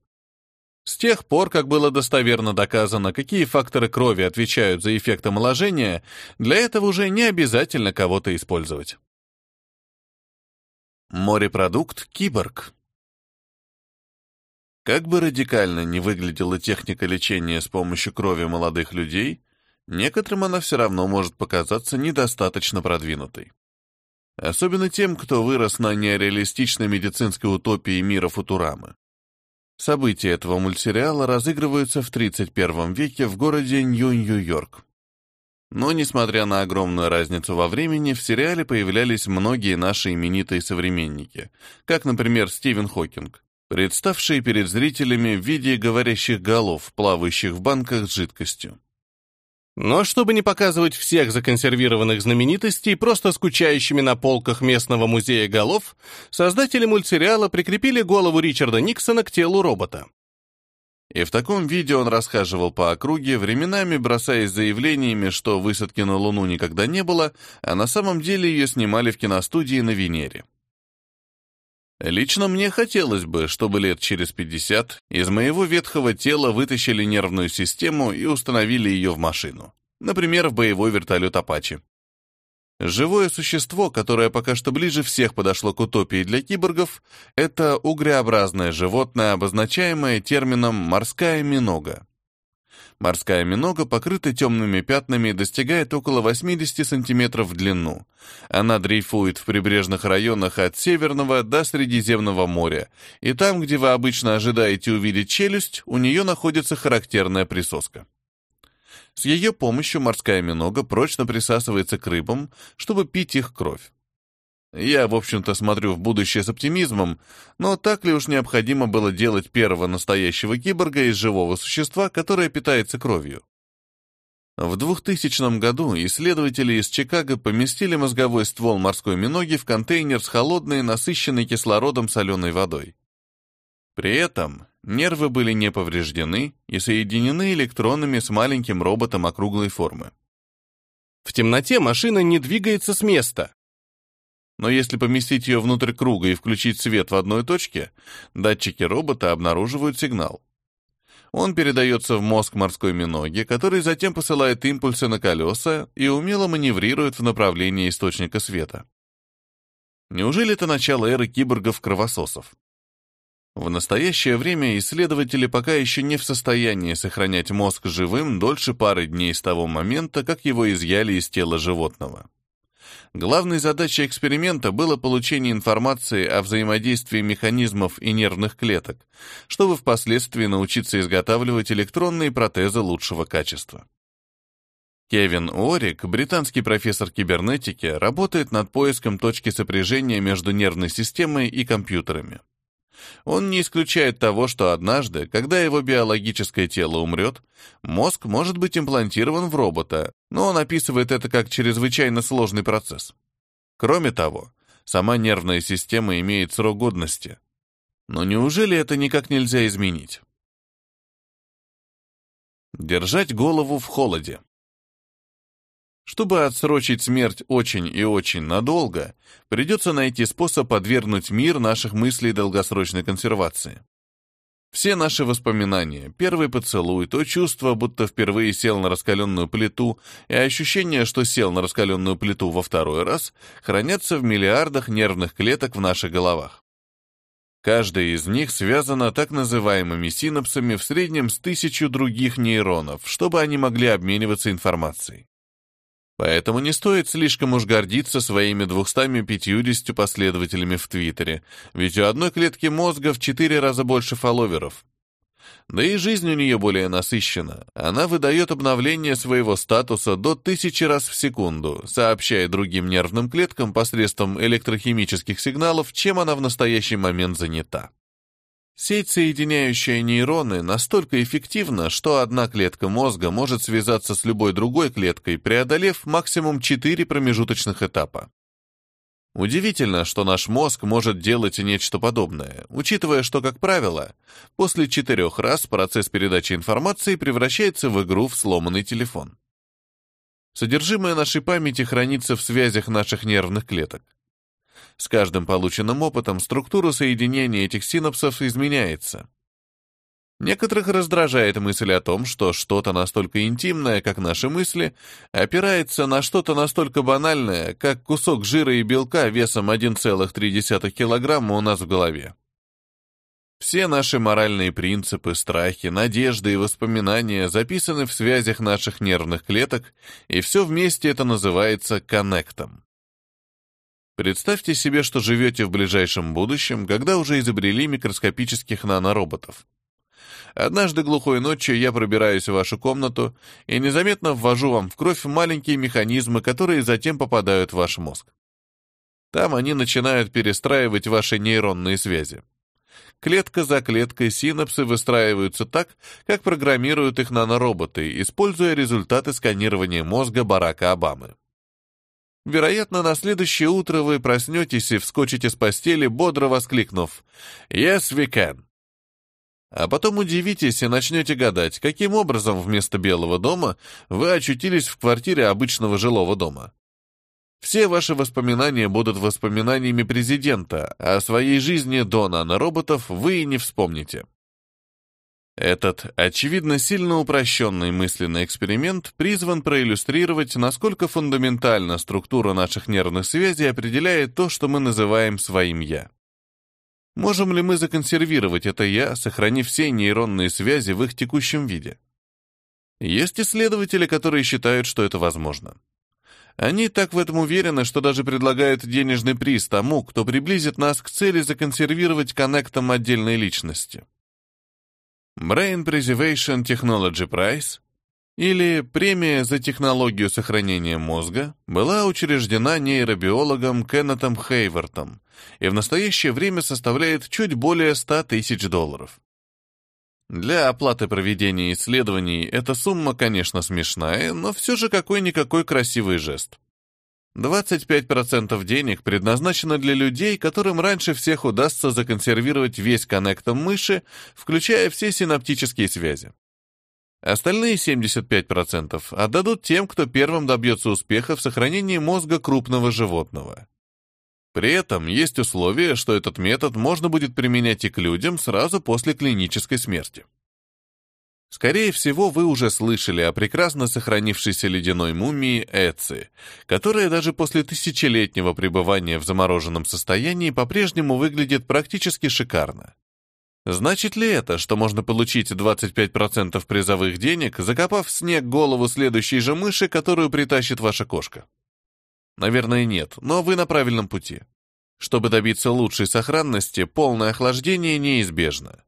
С тех пор, как было достоверно доказано, какие факторы крови отвечают за эффект омоложения, для этого уже не обязательно кого-то использовать. Морепродукт «Киборг» Как бы радикально не выглядела техника лечения с помощью крови молодых людей, некоторым она все равно может показаться недостаточно продвинутой. Особенно тем, кто вырос на нереалистичной медицинской утопии мира Футурамы. События этого мультсериала разыгрываются в 31 веке в городе Нью-Нью-Йорк. Но, несмотря на огромную разницу во времени, в сериале появлялись многие наши именитые современники, как, например, Стивен Хокинг, представшие перед зрителями в виде говорящих голов, плавающих в банках с жидкостью. Но чтобы не показывать всех законсервированных знаменитостей просто скучающими на полках местного музея голов, создатели мультсериала прикрепили голову Ричарда Никсона к телу робота. И в таком виде он расхаживал по округе, временами бросаясь заявлениями, что высадки на Луну никогда не было, а на самом деле ее снимали в киностудии на Венере. Лично мне хотелось бы, чтобы лет через 50 из моего ветхого тела вытащили нервную систему и установили ее в машину. Например, в боевой вертолет «Апачи». Живое существо, которое пока что ближе всех подошло к утопии для киборгов, это угреобразное животное, обозначаемое термином «морская минога». Морская минога покрыта темными пятнами и достигает около 80 сантиметров в длину. Она дрейфует в прибрежных районах от Северного до Средиземного моря, и там, где вы обычно ожидаете увидеть челюсть, у нее находится характерная присоска. С ее помощью морская минога прочно присасывается к рыбам, чтобы пить их кровь. Я, в общем-то, смотрю в будущее с оптимизмом, но так ли уж необходимо было делать первого настоящего киборга из живого существа, которое питается кровью? В 2000 году исследователи из Чикаго поместили мозговой ствол морской миноги в контейнер с холодной, насыщенной кислородом соленой водой. При этом нервы были не повреждены и соединены электронами с маленьким роботом округлой формы. В темноте машина не двигается с места. Но если поместить ее внутрь круга и включить свет в одной точке, датчики робота обнаруживают сигнал. Он передается в мозг морской миноги, который затем посылает импульсы на колеса и умело маневрирует в направлении источника света. Неужели это начало эры киборгов-кровососов? В настоящее время исследователи пока еще не в состоянии сохранять мозг живым дольше пары дней с того момента, как его изъяли из тела животного. Главной задачей эксперимента было получение информации о взаимодействии механизмов и нервных клеток, чтобы впоследствии научиться изготавливать электронные протезы лучшего качества. Кевин Орик, британский профессор кибернетики, работает над поиском точки сопряжения между нервной системой и компьютерами. Он не исключает того, что однажды, когда его биологическое тело умрет, мозг может быть имплантирован в робота, но он описывает это как чрезвычайно сложный процесс. Кроме того, сама нервная система имеет срок годности. Но неужели это никак нельзя изменить? Держать голову в холоде. Чтобы отсрочить смерть очень и очень надолго, придется найти способ подвергнуть мир наших мыслей долгосрочной консервации. Все наши воспоминания, первый поцелуй, то чувство, будто впервые сел на раскаленную плиту, и ощущение, что сел на раскаленную плиту во второй раз, хранятся в миллиардах нервных клеток в наших головах. Каждая из них связана так называемыми синапсами в среднем с тысячу других нейронов, чтобы они могли обмениваться информацией. Поэтому не стоит слишком уж гордиться своими 250 последователями в Твиттере, ведь у одной клетки мозга в 4 раза больше фолловеров. Да и жизнь у нее более насыщена. Она выдает обновление своего статуса до тысячи раз в секунду, сообщая другим нервным клеткам посредством электрохимических сигналов, чем она в настоящий момент занята. Сеть, соединяющая нейроны, настолько эффективна, что одна клетка мозга может связаться с любой другой клеткой, преодолев максимум 4 промежуточных этапа. Удивительно, что наш мозг может делать нечто подобное, учитывая, что, как правило, после четырех раз процесс передачи информации превращается в игру в сломанный телефон. Содержимое нашей памяти хранится в связях наших нервных клеток. С каждым полученным опытом структура соединения этих синапсов изменяется. Некоторых раздражает мысль о том, что что-то настолько интимное, как наши мысли, опирается на что-то настолько банальное, как кусок жира и белка весом 1,3 кг у нас в голове. Все наши моральные принципы, страхи, надежды и воспоминания записаны в связях наших нервных клеток, и все вместе это называется коннектом. Представьте себе, что живете в ближайшем будущем, когда уже изобрели микроскопических нанороботов. Однажды глухой ночью я пробираюсь в вашу комнату и незаметно ввожу вам в кровь маленькие механизмы, которые затем попадают в ваш мозг. Там они начинают перестраивать ваши нейронные связи. Клетка за клеткой синапсы выстраиваются так, как программируют их нанороботы, используя результаты сканирования мозга Барака Обамы. Вероятно, на следующее утро вы проснетесь и вскочите с постели, бодро воскликнув «Yes, we can!». А потом удивитесь и начнете гадать, каким образом вместо Белого дома вы очутились в квартире обычного жилого дома. Все ваши воспоминания будут воспоминаниями президента, а о своей жизни до нанороботов вы и не вспомните. Этот, очевидно, сильно упрощенный мысленный эксперимент призван проиллюстрировать, насколько фундаментально структура наших нервных связей определяет то, что мы называем своим «я». Можем ли мы законсервировать это «я», сохранив все нейронные связи в их текущем виде? Есть исследователи, которые считают, что это возможно. Они так в этом уверены, что даже предлагают денежный приз тому, кто приблизит нас к цели законсервировать коннектом отдельной личности. Brain Preservation Technology Prize или премия за технологию сохранения мозга была учреждена нейробиологом Кеннетом Хейвартом и в настоящее время составляет чуть более 100 тысяч долларов. Для оплаты проведения исследований эта сумма, конечно, смешная, но все же какой-никакой красивый жест. 25% денег предназначено для людей, которым раньше всех удастся законсервировать весь коннектом мыши, включая все синаптические связи. Остальные 75% отдадут тем, кто первым добьется успеха в сохранении мозга крупного животного. При этом есть условие, что этот метод можно будет применять и к людям сразу после клинической смерти. Скорее всего, вы уже слышали о прекрасно сохранившейся ледяной мумии Эци, которая даже после тысячелетнего пребывания в замороженном состоянии по-прежнему выглядит практически шикарно. Значит ли это, что можно получить 25% призовых денег, закопав в снег голову следующей же мыши, которую притащит ваша кошка? Наверное, нет, но вы на правильном пути. Чтобы добиться лучшей сохранности, полное охлаждение неизбежно.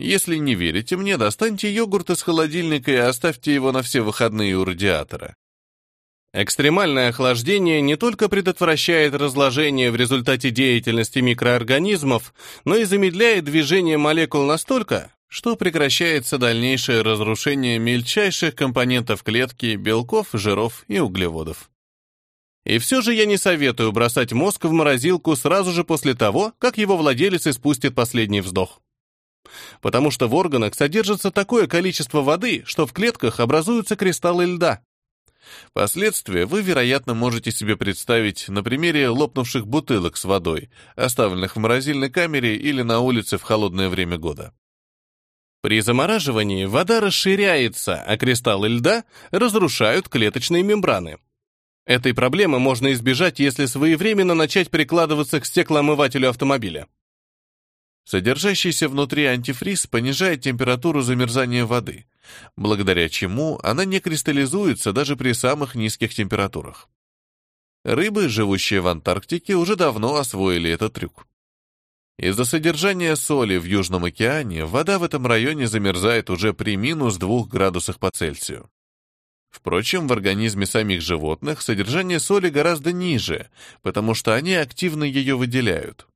Если не верите мне, достаньте йогурт из холодильника и оставьте его на все выходные у радиатора. Экстремальное охлаждение не только предотвращает разложение в результате деятельности микроорганизмов, но и замедляет движение молекул настолько, что прекращается дальнейшее разрушение мельчайших компонентов клетки, белков, жиров и углеводов. И все же я не советую бросать мозг в морозилку сразу же после того, как его владелец испустит последний вздох потому что в органах содержится такое количество воды, что в клетках образуются кристаллы льда. Последствия вы, вероятно, можете себе представить на примере лопнувших бутылок с водой, оставленных в морозильной камере или на улице в холодное время года. При замораживании вода расширяется, а кристаллы льда разрушают клеточные мембраны. Этой проблемы можно избежать, если своевременно начать прикладываться к стеклоомывателю автомобиля. Содержащийся внутри антифриз понижает температуру замерзания воды, благодаря чему она не кристаллизуется даже при самых низких температурах. Рыбы, живущие в Антарктике, уже давно освоили этот трюк. Из-за содержания соли в Южном океане вода в этом районе замерзает уже при минус 2 градусах по Цельсию. Впрочем, в организме самих животных содержание соли гораздо ниже, потому что они активно ее выделяют.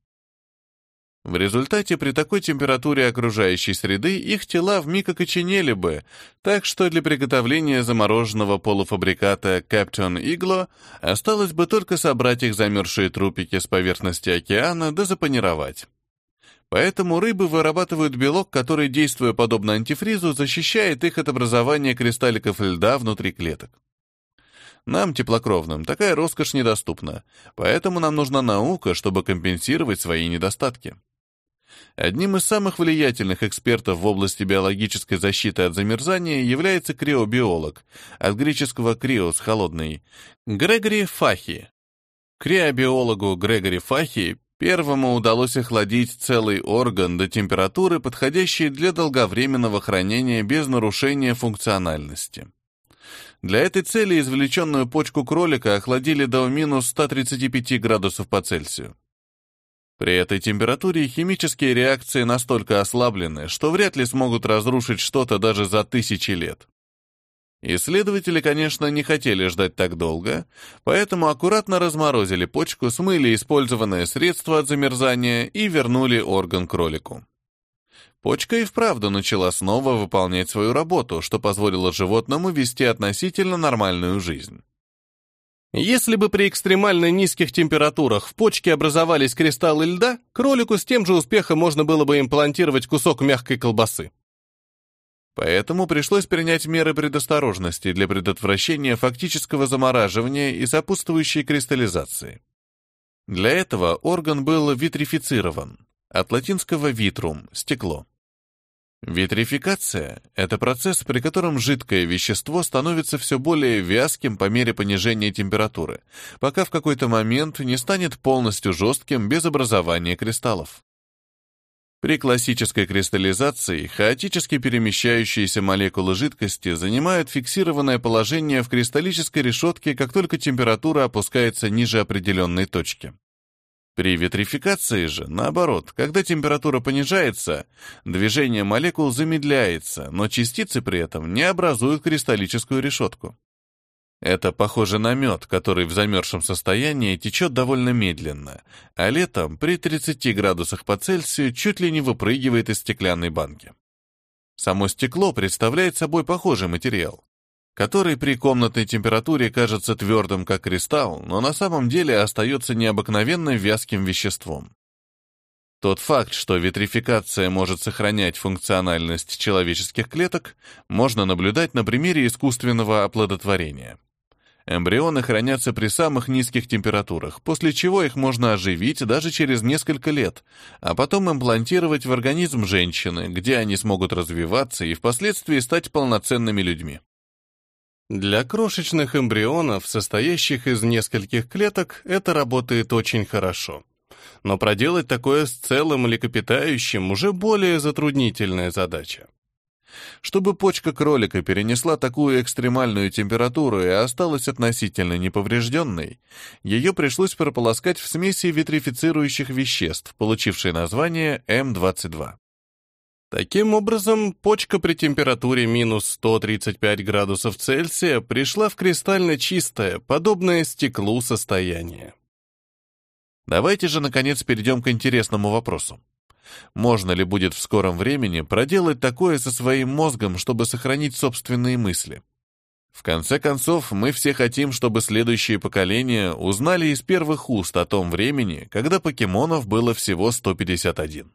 В результате при такой температуре окружающей среды их тела вмиг окоченели бы, так что для приготовления замороженного полуфабриката Captain Iglo осталось бы только собрать их замерзшие трупики с поверхности океана да запанировать. Поэтому рыбы вырабатывают белок, который, действуя подобно антифризу, защищает их от образования кристалликов льда внутри клеток. Нам, теплокровным, такая роскошь недоступна, поэтому нам нужна наука, чтобы компенсировать свои недостатки. Одним из самых влиятельных экспертов в области биологической защиты от замерзания является криобиолог, от греческого «криос» — «холодный», Грегори Фахи. Криобиологу Грегори Фахи Первому удалось охладить целый орган до температуры, подходящей для долговременного хранения без нарушения функциональности. Для этой цели извлеченную почку кролика охладили до минус 135 градусов по Цельсию. При этой температуре химические реакции настолько ослаблены, что вряд ли смогут разрушить что-то даже за тысячи лет. Исследователи, конечно, не хотели ждать так долго, поэтому аккуратно разморозили почку, смыли использованное средство от замерзания и вернули орган кролику. Почка и вправду начала снова выполнять свою работу, что позволило животному вести относительно нормальную жизнь. Если бы при экстремально низких температурах в почке образовались кристаллы льда, кролику с тем же успехом можно было бы имплантировать кусок мягкой колбасы. Поэтому пришлось принять меры предосторожности для предотвращения фактического замораживания и сопутствующей кристаллизации. Для этого орган был витрифицирован, от латинского «vitrum» — стекло. Витрификация — это процесс, при котором жидкое вещество становится все более вязким по мере понижения температуры, пока в какой-то момент не станет полностью жестким без образования кристаллов. При классической кристаллизации хаотически перемещающиеся молекулы жидкости занимают фиксированное положение в кристаллической решетке, как только температура опускается ниже определенной точки. При витрификации же, наоборот, когда температура понижается, движение молекул замедляется, но частицы при этом не образуют кристаллическую решетку. Это похоже на мед, который в замерзшем состоянии течет довольно медленно, а летом при 30 градусах по Цельсию чуть ли не выпрыгивает из стеклянной банки. Само стекло представляет собой похожий материал, который при комнатной температуре кажется твердым, как кристалл, но на самом деле остается необыкновенно вязким веществом. Тот факт, что витрификация может сохранять функциональность человеческих клеток, можно наблюдать на примере искусственного оплодотворения. Эмбрионы хранятся при самых низких температурах, после чего их можно оживить даже через несколько лет, а потом имплантировать в организм женщины, где они смогут развиваться и впоследствии стать полноценными людьми. Для крошечных эмбрионов, состоящих из нескольких клеток, это работает очень хорошо. Но проделать такое с целым млекопитающим уже более затруднительная задача. Чтобы почка кролика перенесла такую экстремальную температуру и осталась относительно неповрежденной, ее пришлось прополоскать в смеси витрифицирующих веществ, получившей название М22. Таким образом, почка при температуре минус 135 градусов Цельсия пришла в кристально чистое, подобное стеклу состояние. Давайте же, наконец, перейдем к интересному вопросу. Можно ли будет в скором времени проделать такое со своим мозгом, чтобы сохранить собственные мысли? В конце концов, мы все хотим, чтобы следующие поколения узнали из первых уст о том времени, когда покемонов было всего 151.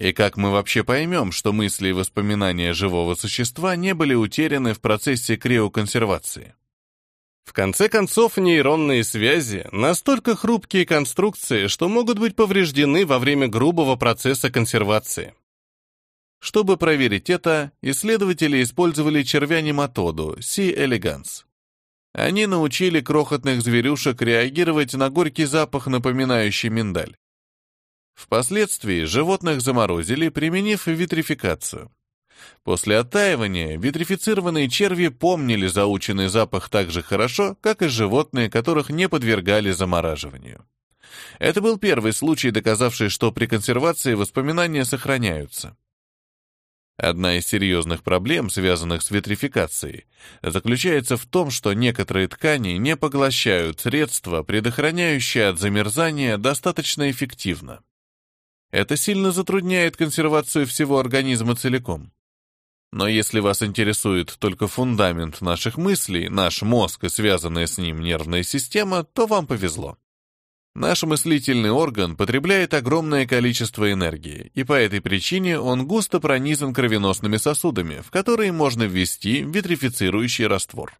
И как мы вообще поймем, что мысли и воспоминания живого существа не были утеряны в процессе криоконсервации? В конце концов, нейронные связи — настолько хрупкие конструкции, что могут быть повреждены во время грубого процесса консервации. Чтобы проверить это, исследователи использовали червя-нематоду C. elegans. Они научили крохотных зверюшек реагировать на горький запах, напоминающий миндаль. Впоследствии животных заморозили, применив витрификацию. После оттаивания витрифицированные черви помнили заученный запах так же хорошо, как и животные, которых не подвергали замораживанию. Это был первый случай, доказавший, что при консервации воспоминания сохраняются. Одна из серьезных проблем, связанных с витрификацией, заключается в том, что некоторые ткани не поглощают средства, предохраняющие от замерзания, достаточно эффективно. Это сильно затрудняет консервацию всего организма целиком. Но если вас интересует только фундамент наших мыслей, наш мозг и связанная с ним нервная система, то вам повезло. Наш мыслительный орган потребляет огромное количество энергии, и по этой причине он густо пронизан кровеносными сосудами, в которые можно ввести витрифицирующий раствор.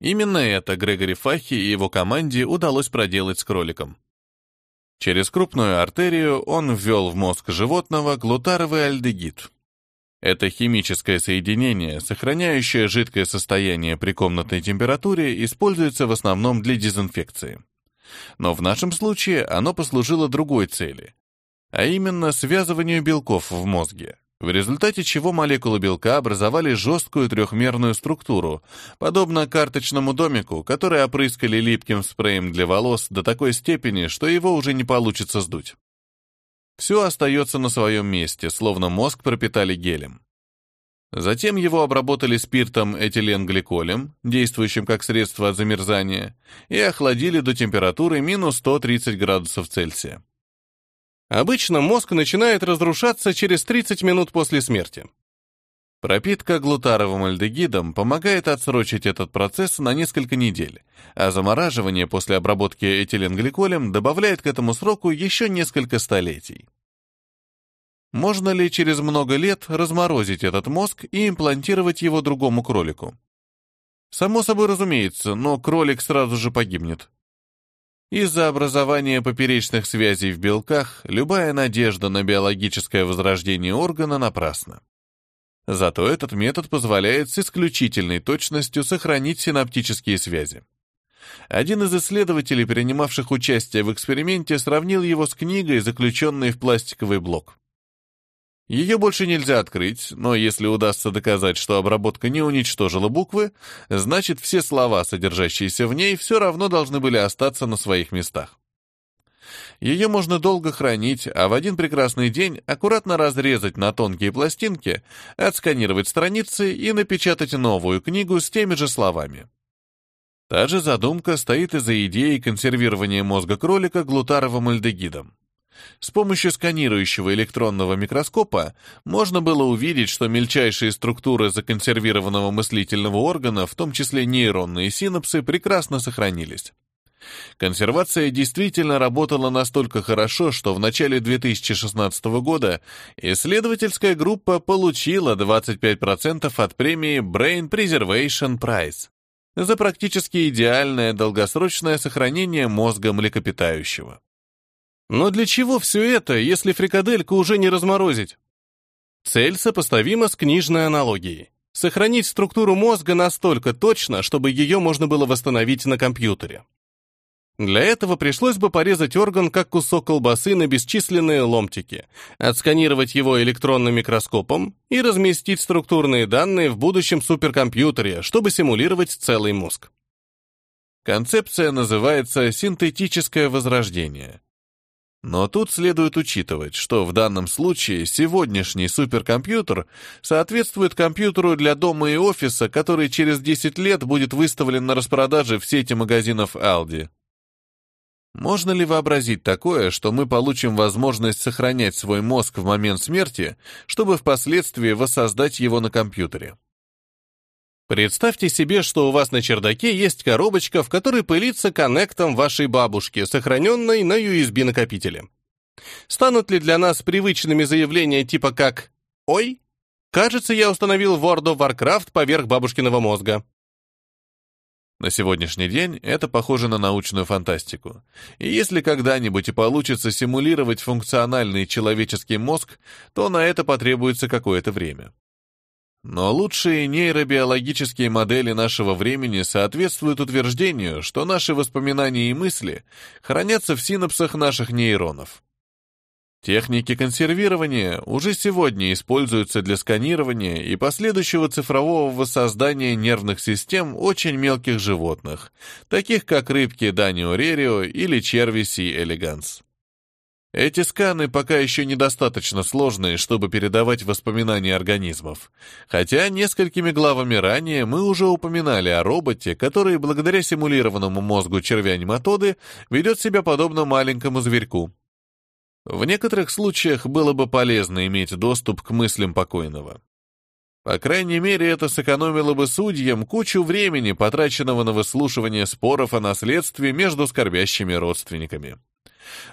Именно это Грегори Фахи и его команде удалось проделать с кроликом. Через крупную артерию он ввел в мозг животного глутаровый альдегид, это химическое соединение, сохраняющее жидкое состояние при комнатной температуре, используется в основном для дезинфекции. Но в нашем случае оно послужило другой цели, а именно связыванию белков в мозге, в результате чего молекулы белка образовали жесткую трехмерную структуру, подобно карточному домику, который опрыскали липким спреем для волос до такой степени, что его уже не получится сдуть. Все остается на своем месте, словно мозг пропитали гелем. Затем его обработали спиртом этиленгликолем, действующим как средство от замерзания, и охладили до температуры минус 130 градусов Цельсия. Обычно мозг начинает разрушаться через 30 минут после смерти. Пропитка глутаровым альдегидом помогает отсрочить этот процесс на несколько недель, а замораживание после обработки этиленгликолем добавляет к этому сроку еще несколько столетий. Можно ли через много лет разморозить этот мозг и имплантировать его другому кролику? Само собой разумеется, но кролик сразу же погибнет. Из-за образования поперечных связей в белках любая надежда на биологическое возрождение органа напрасна. Зато этот метод позволяет с исключительной точностью сохранить синаптические связи. Один из исследователей, принимавших участие в эксперименте, сравнил его с книгой, заключенной в пластиковый блок. Ее больше нельзя открыть, но если удастся доказать, что обработка не уничтожила буквы, значит все слова, содержащиеся в ней, все равно должны были остаться на своих местах. Ее можно долго хранить, а в один прекрасный день аккуратно разрезать на тонкие пластинки, отсканировать страницы и напечатать новую книгу с теми же словами. Та же задумка стоит из-за идеи консервирования мозга кролика глутаровым альдегидом. С помощью сканирующего электронного микроскопа можно было увидеть, что мельчайшие структуры законсервированного мыслительного органа, в том числе нейронные синапсы, прекрасно сохранились. Консервация действительно работала настолько хорошо, что в начале 2016 года исследовательская группа получила 25% от премии Brain Preservation Prize за практически идеальное долгосрочное сохранение мозга млекопитающего. Но для чего все это, если фрикадельку уже не разморозить? Цель сопоставима с книжной аналогией. Сохранить структуру мозга настолько точно, чтобы ее можно было восстановить на компьютере. Для этого пришлось бы порезать орган как кусок колбасы на бесчисленные ломтики, отсканировать его электронным микроскопом и разместить структурные данные в будущем суперкомпьютере, чтобы симулировать целый мозг. Концепция называется синтетическое возрождение. Но тут следует учитывать, что в данном случае сегодняшний суперкомпьютер соответствует компьютеру для дома и офиса, который через 10 лет будет выставлен на распродаже в сети магазинов Aldi. Можно ли вообразить такое, что мы получим возможность сохранять свой мозг в момент смерти, чтобы впоследствии воссоздать его на компьютере? Представьте себе, что у вас на чердаке есть коробочка, в которой пылится коннектом вашей бабушки, сохраненной на USB-накопителе. Станут ли для нас привычными заявления типа как «Ой, кажется, я установил World of Warcraft поверх бабушкиного мозга»? На сегодняшний день это похоже на научную фантастику. И если когда-нибудь и получится симулировать функциональный человеческий мозг, то на это потребуется какое-то время. Но лучшие нейробиологические модели нашего времени соответствуют утверждению, что наши воспоминания и мысли хранятся в синапсах наших нейронов. Техники консервирования уже сегодня используются для сканирования и последующего цифрового воссоздания нервных систем очень мелких животных, таких как рыбки Данио Рерио или черви Си элеганс. Эти сканы пока еще недостаточно сложные, чтобы передавать воспоминания организмов, хотя несколькими главами ранее мы уже упоминали о роботе, который благодаря симулированному мозгу червя-нематоды ведет себя подобно маленькому зверьку. В некоторых случаях было бы полезно иметь доступ к мыслям покойного. По крайней мере, это сэкономило бы судьям кучу времени, потраченного на выслушивание споров о наследстве между скорбящими родственниками.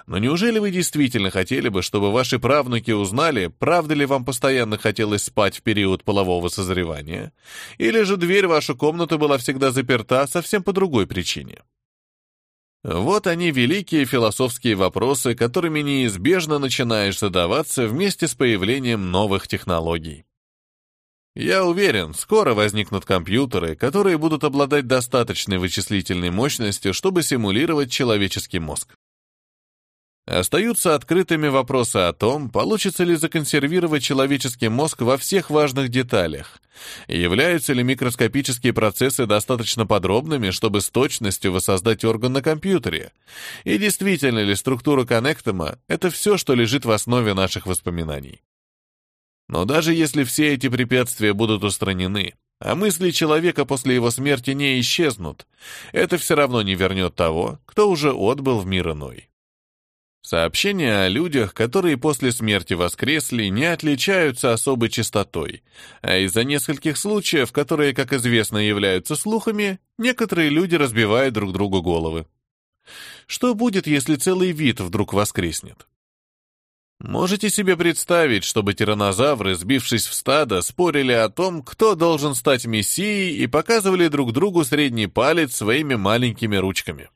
Но неужели вы действительно хотели бы, чтобы ваши правнуки узнали, правда ли вам постоянно хотелось спать в период полового созревания, или же дверь в вашу комнату была всегда заперта совсем по другой причине? Вот они великие философские вопросы, которыми неизбежно начинаешь задаваться вместе с появлением новых технологий. Я уверен, скоро возникнут компьютеры, которые будут обладать достаточной вычислительной мощностью, чтобы симулировать человеческий мозг. Остаются открытыми вопросы о том, получится ли законсервировать человеческий мозг во всех важных деталях, являются ли микроскопические процессы достаточно подробными, чтобы с точностью воссоздать орган на компьютере, и действительно ли структура коннектома — это все, что лежит в основе наших воспоминаний. Но даже если все эти препятствия будут устранены, а мысли человека после его смерти не исчезнут, это все равно не вернет того, кто уже отбыл в мир иной. Сообщения о людях, которые после смерти воскресли, не отличаются особой частотой, а из-за нескольких случаев, которые, как известно, являются слухами, некоторые люди разбивают друг другу головы. Что будет, если целый вид вдруг воскреснет? Можете себе представить, чтобы тираннозавры, сбившись в стадо, спорили о том, кто должен стать мессией и показывали друг другу средний палец своими маленькими ручками.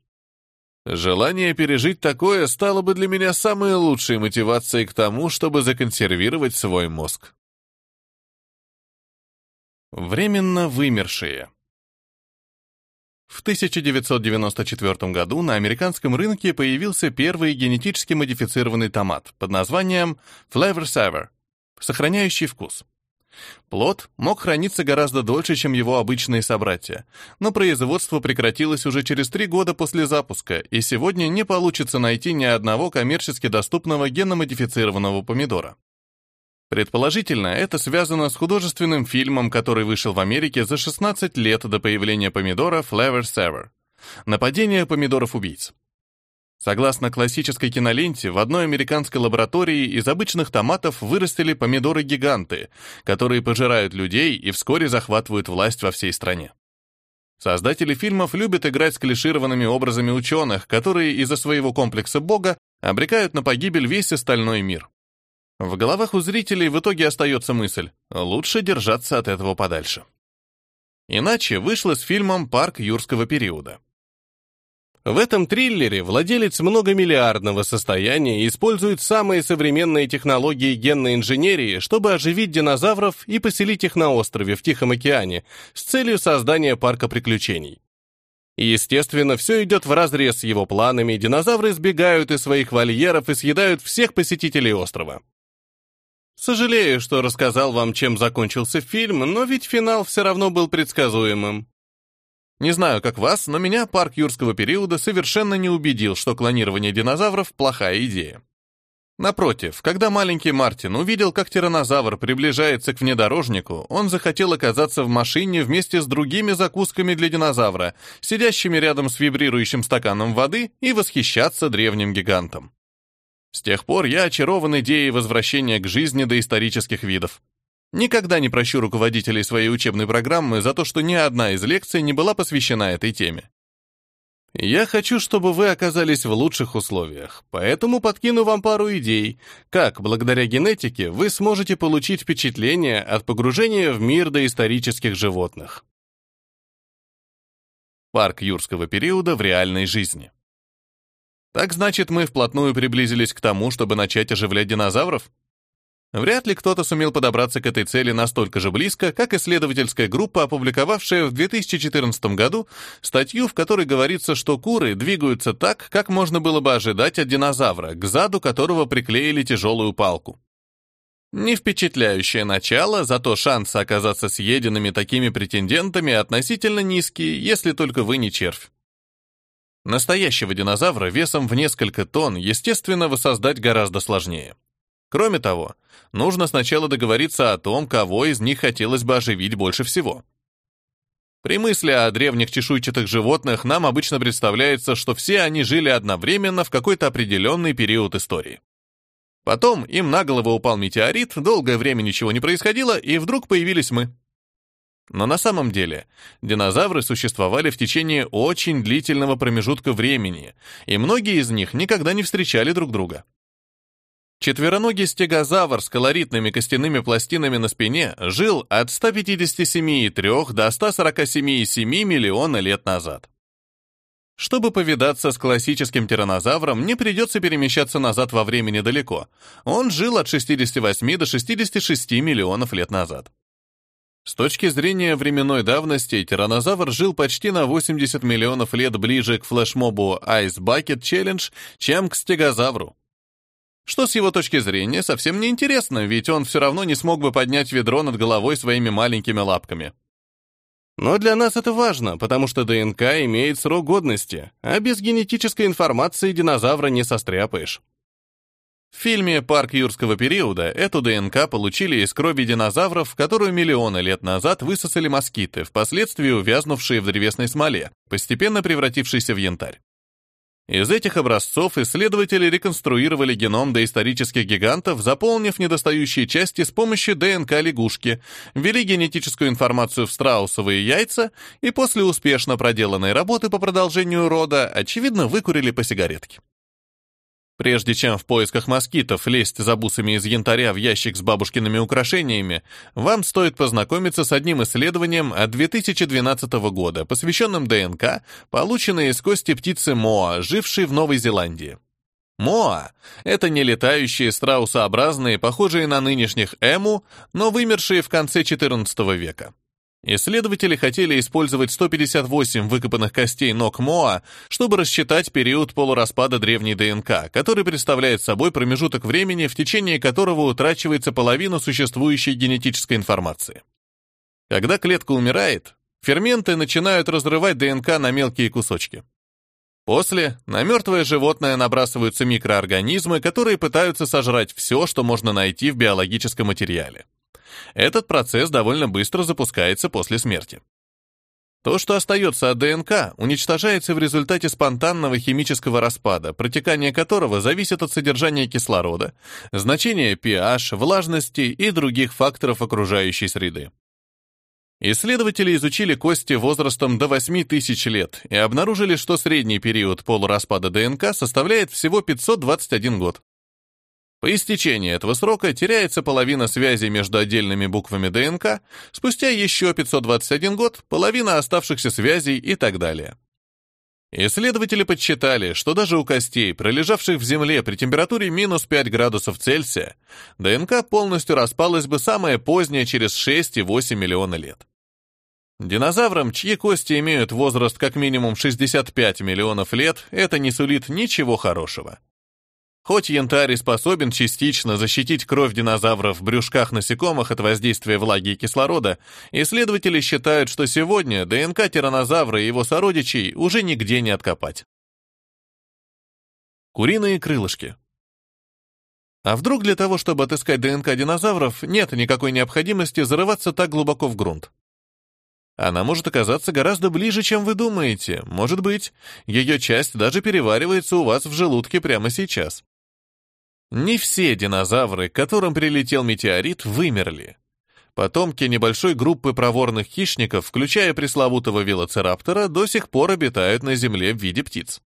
Желание пережить такое стало бы для меня самой лучшей мотивацией к тому, чтобы законсервировать свой мозг. Временно вымершие. В 1994 году на американском рынке появился первый генетически модифицированный томат под названием Flavor Saver, сохраняющий вкус. Плод мог храниться гораздо дольше, чем его обычные собратья, но производство прекратилось уже через три года после запуска, и сегодня не получится найти ни одного коммерчески доступного генномодифицированного помидора. Предположительно, это связано с художественным фильмом, который вышел в Америке за 16 лет до появления помидора Flavor Saver. Нападение помидоров-убийц. Согласно классической киноленте, в одной американской лаборатории из обычных томатов вырастили помидоры-гиганты, которые пожирают людей и вскоре захватывают власть во всей стране. Создатели фильмов любят играть с клишированными образами ученых, которые из-за своего комплекса бога обрекают на погибель весь остальной мир. В головах у зрителей в итоге остается мысль «лучше держаться от этого подальше». Иначе вышло с фильмом «Парк юрского периода». В этом триллере владелец многомиллиардного состояния использует самые современные технологии генной инженерии, чтобы оживить динозавров и поселить их на острове в Тихом океане с целью создания парка приключений. И, естественно, все идет вразрез с его планами, динозавры сбегают из своих вольеров и съедают всех посетителей острова. Сожалею, что рассказал вам, чем закончился фильм, но ведь финал все равно был предсказуемым. Не знаю, как вас, но меня парк юрского периода совершенно не убедил, что клонирование динозавров – плохая идея. Напротив, когда маленький Мартин увидел, как тиранозавр приближается к внедорожнику, он захотел оказаться в машине вместе с другими закусками для динозавра, сидящими рядом с вибрирующим стаканом воды, и восхищаться древним гигантом. С тех пор я очарован идеей возвращения к жизни доисторических видов. Никогда не прощу руководителей своей учебной программы за то, что ни одна из лекций не была посвящена этой теме. Я хочу, чтобы вы оказались в лучших условиях, поэтому подкину вам пару идей, как, благодаря генетике, вы сможете получить впечатление от погружения в мир доисторических животных. Парк юрского периода в реальной жизни. Так значит, мы вплотную приблизились к тому, чтобы начать оживлять динозавров? Вряд ли кто-то сумел подобраться к этой цели настолько же близко, как исследовательская группа, опубликовавшая в 2014 году статью, в которой говорится, что куры двигаются так, как можно было бы ожидать от динозавра, к заду которого приклеили тяжелую палку. Не впечатляющее начало, зато шансы оказаться съеденными такими претендентами относительно низкие, если только вы не червь. Настоящего динозавра весом в несколько тонн, естественно, воссоздать гораздо сложнее. Кроме того, нужно сначала договориться о том, кого из них хотелось бы оживить больше всего. При мысли о древних чешуйчатых животных нам обычно представляется, что все они жили одновременно в какой-то определенный период истории. Потом им на голову упал метеорит, долгое время ничего не происходило, и вдруг появились мы. Но на самом деле динозавры существовали в течение очень длительного промежутка времени, и многие из них никогда не встречали друг друга. Четвероногий стегозавр с колоритными костяными пластинами на спине жил от 157,3 до 147,7 миллиона лет назад. Чтобы повидаться с классическим тиранозавром, не придется перемещаться назад во времени далеко. Он жил от 68 до 66 миллионов лет назад. С точки зрения временной давности, тиранозавр жил почти на 80 миллионов лет ближе к флешмобу Ice Bucket Challenge, чем к стегозавру. Что с его точки зрения совсем не интересно, ведь он все равно не смог бы поднять ведро над головой своими маленькими лапками. Но для нас это важно, потому что ДНК имеет срок годности, а без генетической информации динозавра не состряпаешь. В фильме «Парк юрского периода» эту ДНК получили из крови динозавров, которую миллионы лет назад высосали москиты, впоследствии увязнувшие в древесной смоле, постепенно превратившейся в янтарь. Из этих образцов исследователи реконструировали геном доисторических гигантов, заполнив недостающие части с помощью ДНК лягушки, ввели генетическую информацию в страусовые яйца и после успешно проделанной работы по продолжению рода, очевидно, выкурили по сигаретке. Прежде чем в поисках москитов лезть за бусами из янтаря в ящик с бабушкиными украшениями, вам стоит познакомиться с одним исследованием от 2012 года, посвященным ДНК, полученной из кости птицы Моа, жившей в Новой Зеландии. Моа — это не летающие страусообразные, похожие на нынешних эму, но вымершие в конце XIV века. Исследователи хотели использовать 158 выкопанных костей ног Моа, чтобы рассчитать период полураспада древней ДНК, который представляет собой промежуток времени, в течение которого утрачивается половина существующей генетической информации. Когда клетка умирает, ферменты начинают разрывать ДНК на мелкие кусочки. После на мертвое животное набрасываются микроорганизмы, которые пытаются сожрать все, что можно найти в биологическом материале. Этот процесс довольно быстро запускается после смерти. То, что остается от ДНК, уничтожается в результате спонтанного химического распада, протекание которого зависит от содержания кислорода, значения pH, влажности и других факторов окружающей среды. Исследователи изучили кости возрастом до 8 тысяч лет и обнаружили, что средний период полураспада ДНК составляет всего 521 год. По истечении этого срока теряется половина связи между отдельными буквами ДНК, спустя еще 521 год — половина оставшихся связей и так далее. Исследователи подсчитали, что даже у костей, пролежавших в Земле при температуре минус 5 градусов Цельсия, ДНК полностью распалась бы самое позднее через 6,8 миллиона лет. Динозаврам, чьи кости имеют возраст как минимум 65 миллионов лет, это не сулит ничего хорошего. Хоть янтарь способен частично защитить кровь динозавров в брюшках насекомых от воздействия влаги и кислорода, исследователи считают, что сегодня ДНК тиранозавра и его сородичей уже нигде не откопать. Куриные крылышки. А вдруг для того, чтобы отыскать ДНК динозавров, нет никакой необходимости зарываться так глубоко в грунт? Она может оказаться гораздо ближе, чем вы думаете. Может быть, ее часть даже переваривается у вас в желудке прямо сейчас. Не все динозавры, которым прилетел метеорит, вымерли. Потомки небольшой группы проворных хищников, включая пресловутого велоцираптора, до сих пор обитают на Земле в виде птиц.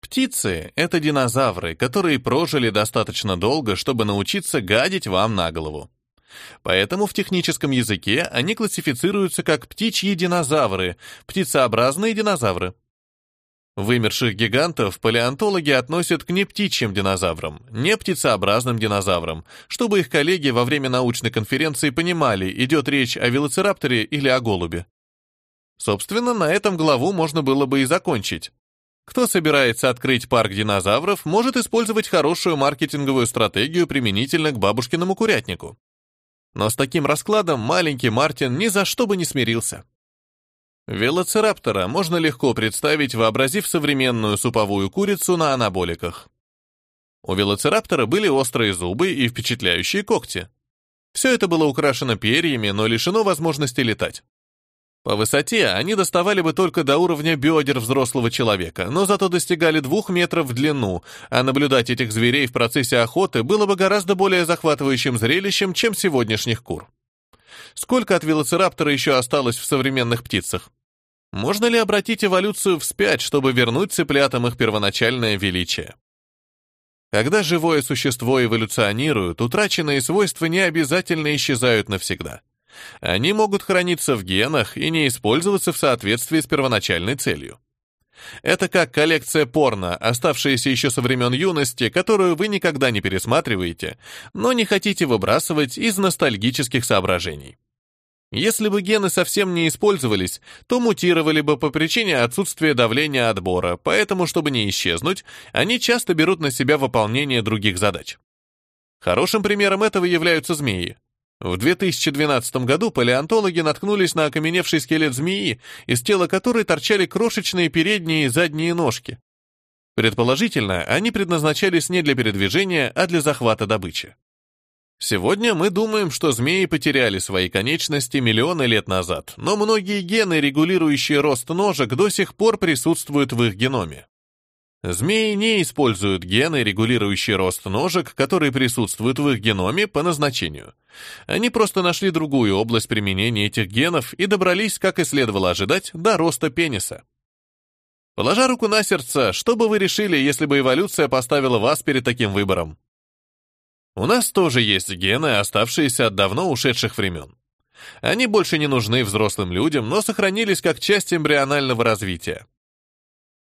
Птицы — это динозавры, которые прожили достаточно долго, чтобы научиться гадить вам на голову. Поэтому в техническом языке они классифицируются как птичьи динозавры, птицеобразные динозавры. Вымерших гигантов палеонтологи относят к нептичьим динозаврам, не птицеобразным динозаврам, чтобы их коллеги во время научной конференции понимали, идет речь о велоцирапторе или о голубе. Собственно, на этом главу можно было бы и закончить. Кто собирается открыть парк динозавров, может использовать хорошую маркетинговую стратегию применительно к бабушкиному курятнику. Но с таким раскладом маленький Мартин ни за что бы не смирился. Велоцираптора можно легко представить, вообразив современную суповую курицу на анаболиках. У велоцираптора были острые зубы и впечатляющие когти. Все это было украшено перьями, но лишено возможности летать. По высоте они доставали бы только до уровня бедер взрослого человека, но зато достигали двух метров в длину, а наблюдать этих зверей в процессе охоты было бы гораздо более захватывающим зрелищем, чем сегодняшних кур. Сколько от велоцираптора еще осталось в современных птицах? Можно ли обратить эволюцию вспять, чтобы вернуть цыплятам их первоначальное величие? Когда живое существо эволюционирует, утраченные свойства не обязательно исчезают навсегда. Они могут храниться в генах и не использоваться в соответствии с первоначальной целью. Это как коллекция порно, оставшаяся еще со времен юности, которую вы никогда не пересматриваете, но не хотите выбрасывать из ностальгических соображений. Если бы гены совсем не использовались, то мутировали бы по причине отсутствия давления отбора, поэтому, чтобы не исчезнуть, они часто берут на себя выполнение других задач. Хорошим примером этого являются змеи. В 2012 году палеонтологи наткнулись на окаменевший скелет змеи, из тела которой торчали крошечные передние и задние ножки. Предположительно, они предназначались не для передвижения, а для захвата добычи. Сегодня мы думаем, что змеи потеряли свои конечности миллионы лет назад, но многие гены, регулирующие рост ножек, до сих пор присутствуют в их геноме. Змеи не используют гены, регулирующие рост ножек, которые присутствуют в их геноме по назначению. Они просто нашли другую область применения этих генов и добрались, как и следовало ожидать, до роста пениса. Положа руку на сердце, что бы вы решили, если бы эволюция поставила вас перед таким выбором? У нас тоже есть гены, оставшиеся от давно ушедших времен. Они больше не нужны взрослым людям, но сохранились как часть эмбрионального развития.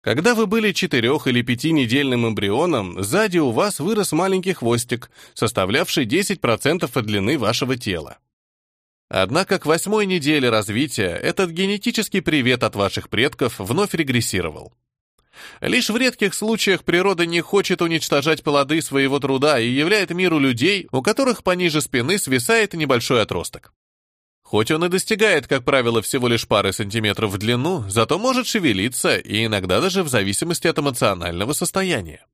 Когда вы были четырех- или пятинедельным эмбрионом, сзади у вас вырос маленький хвостик, составлявший 10% от длины вашего тела. Однако к восьмой неделе развития этот генетический привет от ваших предков вновь регрессировал. Лишь в редких случаях природа не хочет уничтожать плоды своего труда и являет миру людей, у которых пониже спины свисает небольшой отросток. Хоть он и достигает, как правило, всего лишь пары сантиметров в длину, зато может шевелиться и иногда даже в зависимости от эмоционального состояния.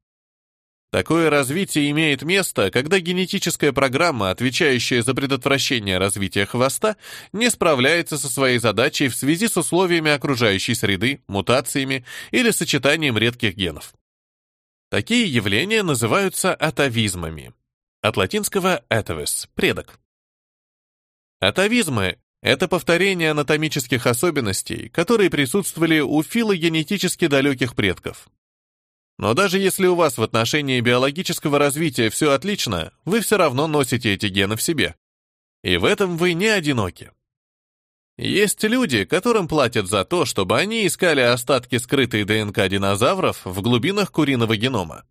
Такое развитие имеет место, когда генетическая программа, отвечающая за предотвращение развития хвоста, не справляется со своей задачей в связи с условиями окружающей среды, мутациями или сочетанием редких генов. Такие явления называются атовизмами. От латинского atavis – предок. Атовизмы – это повторение анатомических особенностей, которые присутствовали у филогенетически далеких предков. Но даже если у вас в отношении биологического развития все отлично, вы все равно носите эти гены в себе. И в этом вы не одиноки. Есть люди, которым платят за то, чтобы они искали остатки скрытой ДНК динозавров в глубинах куриного генома.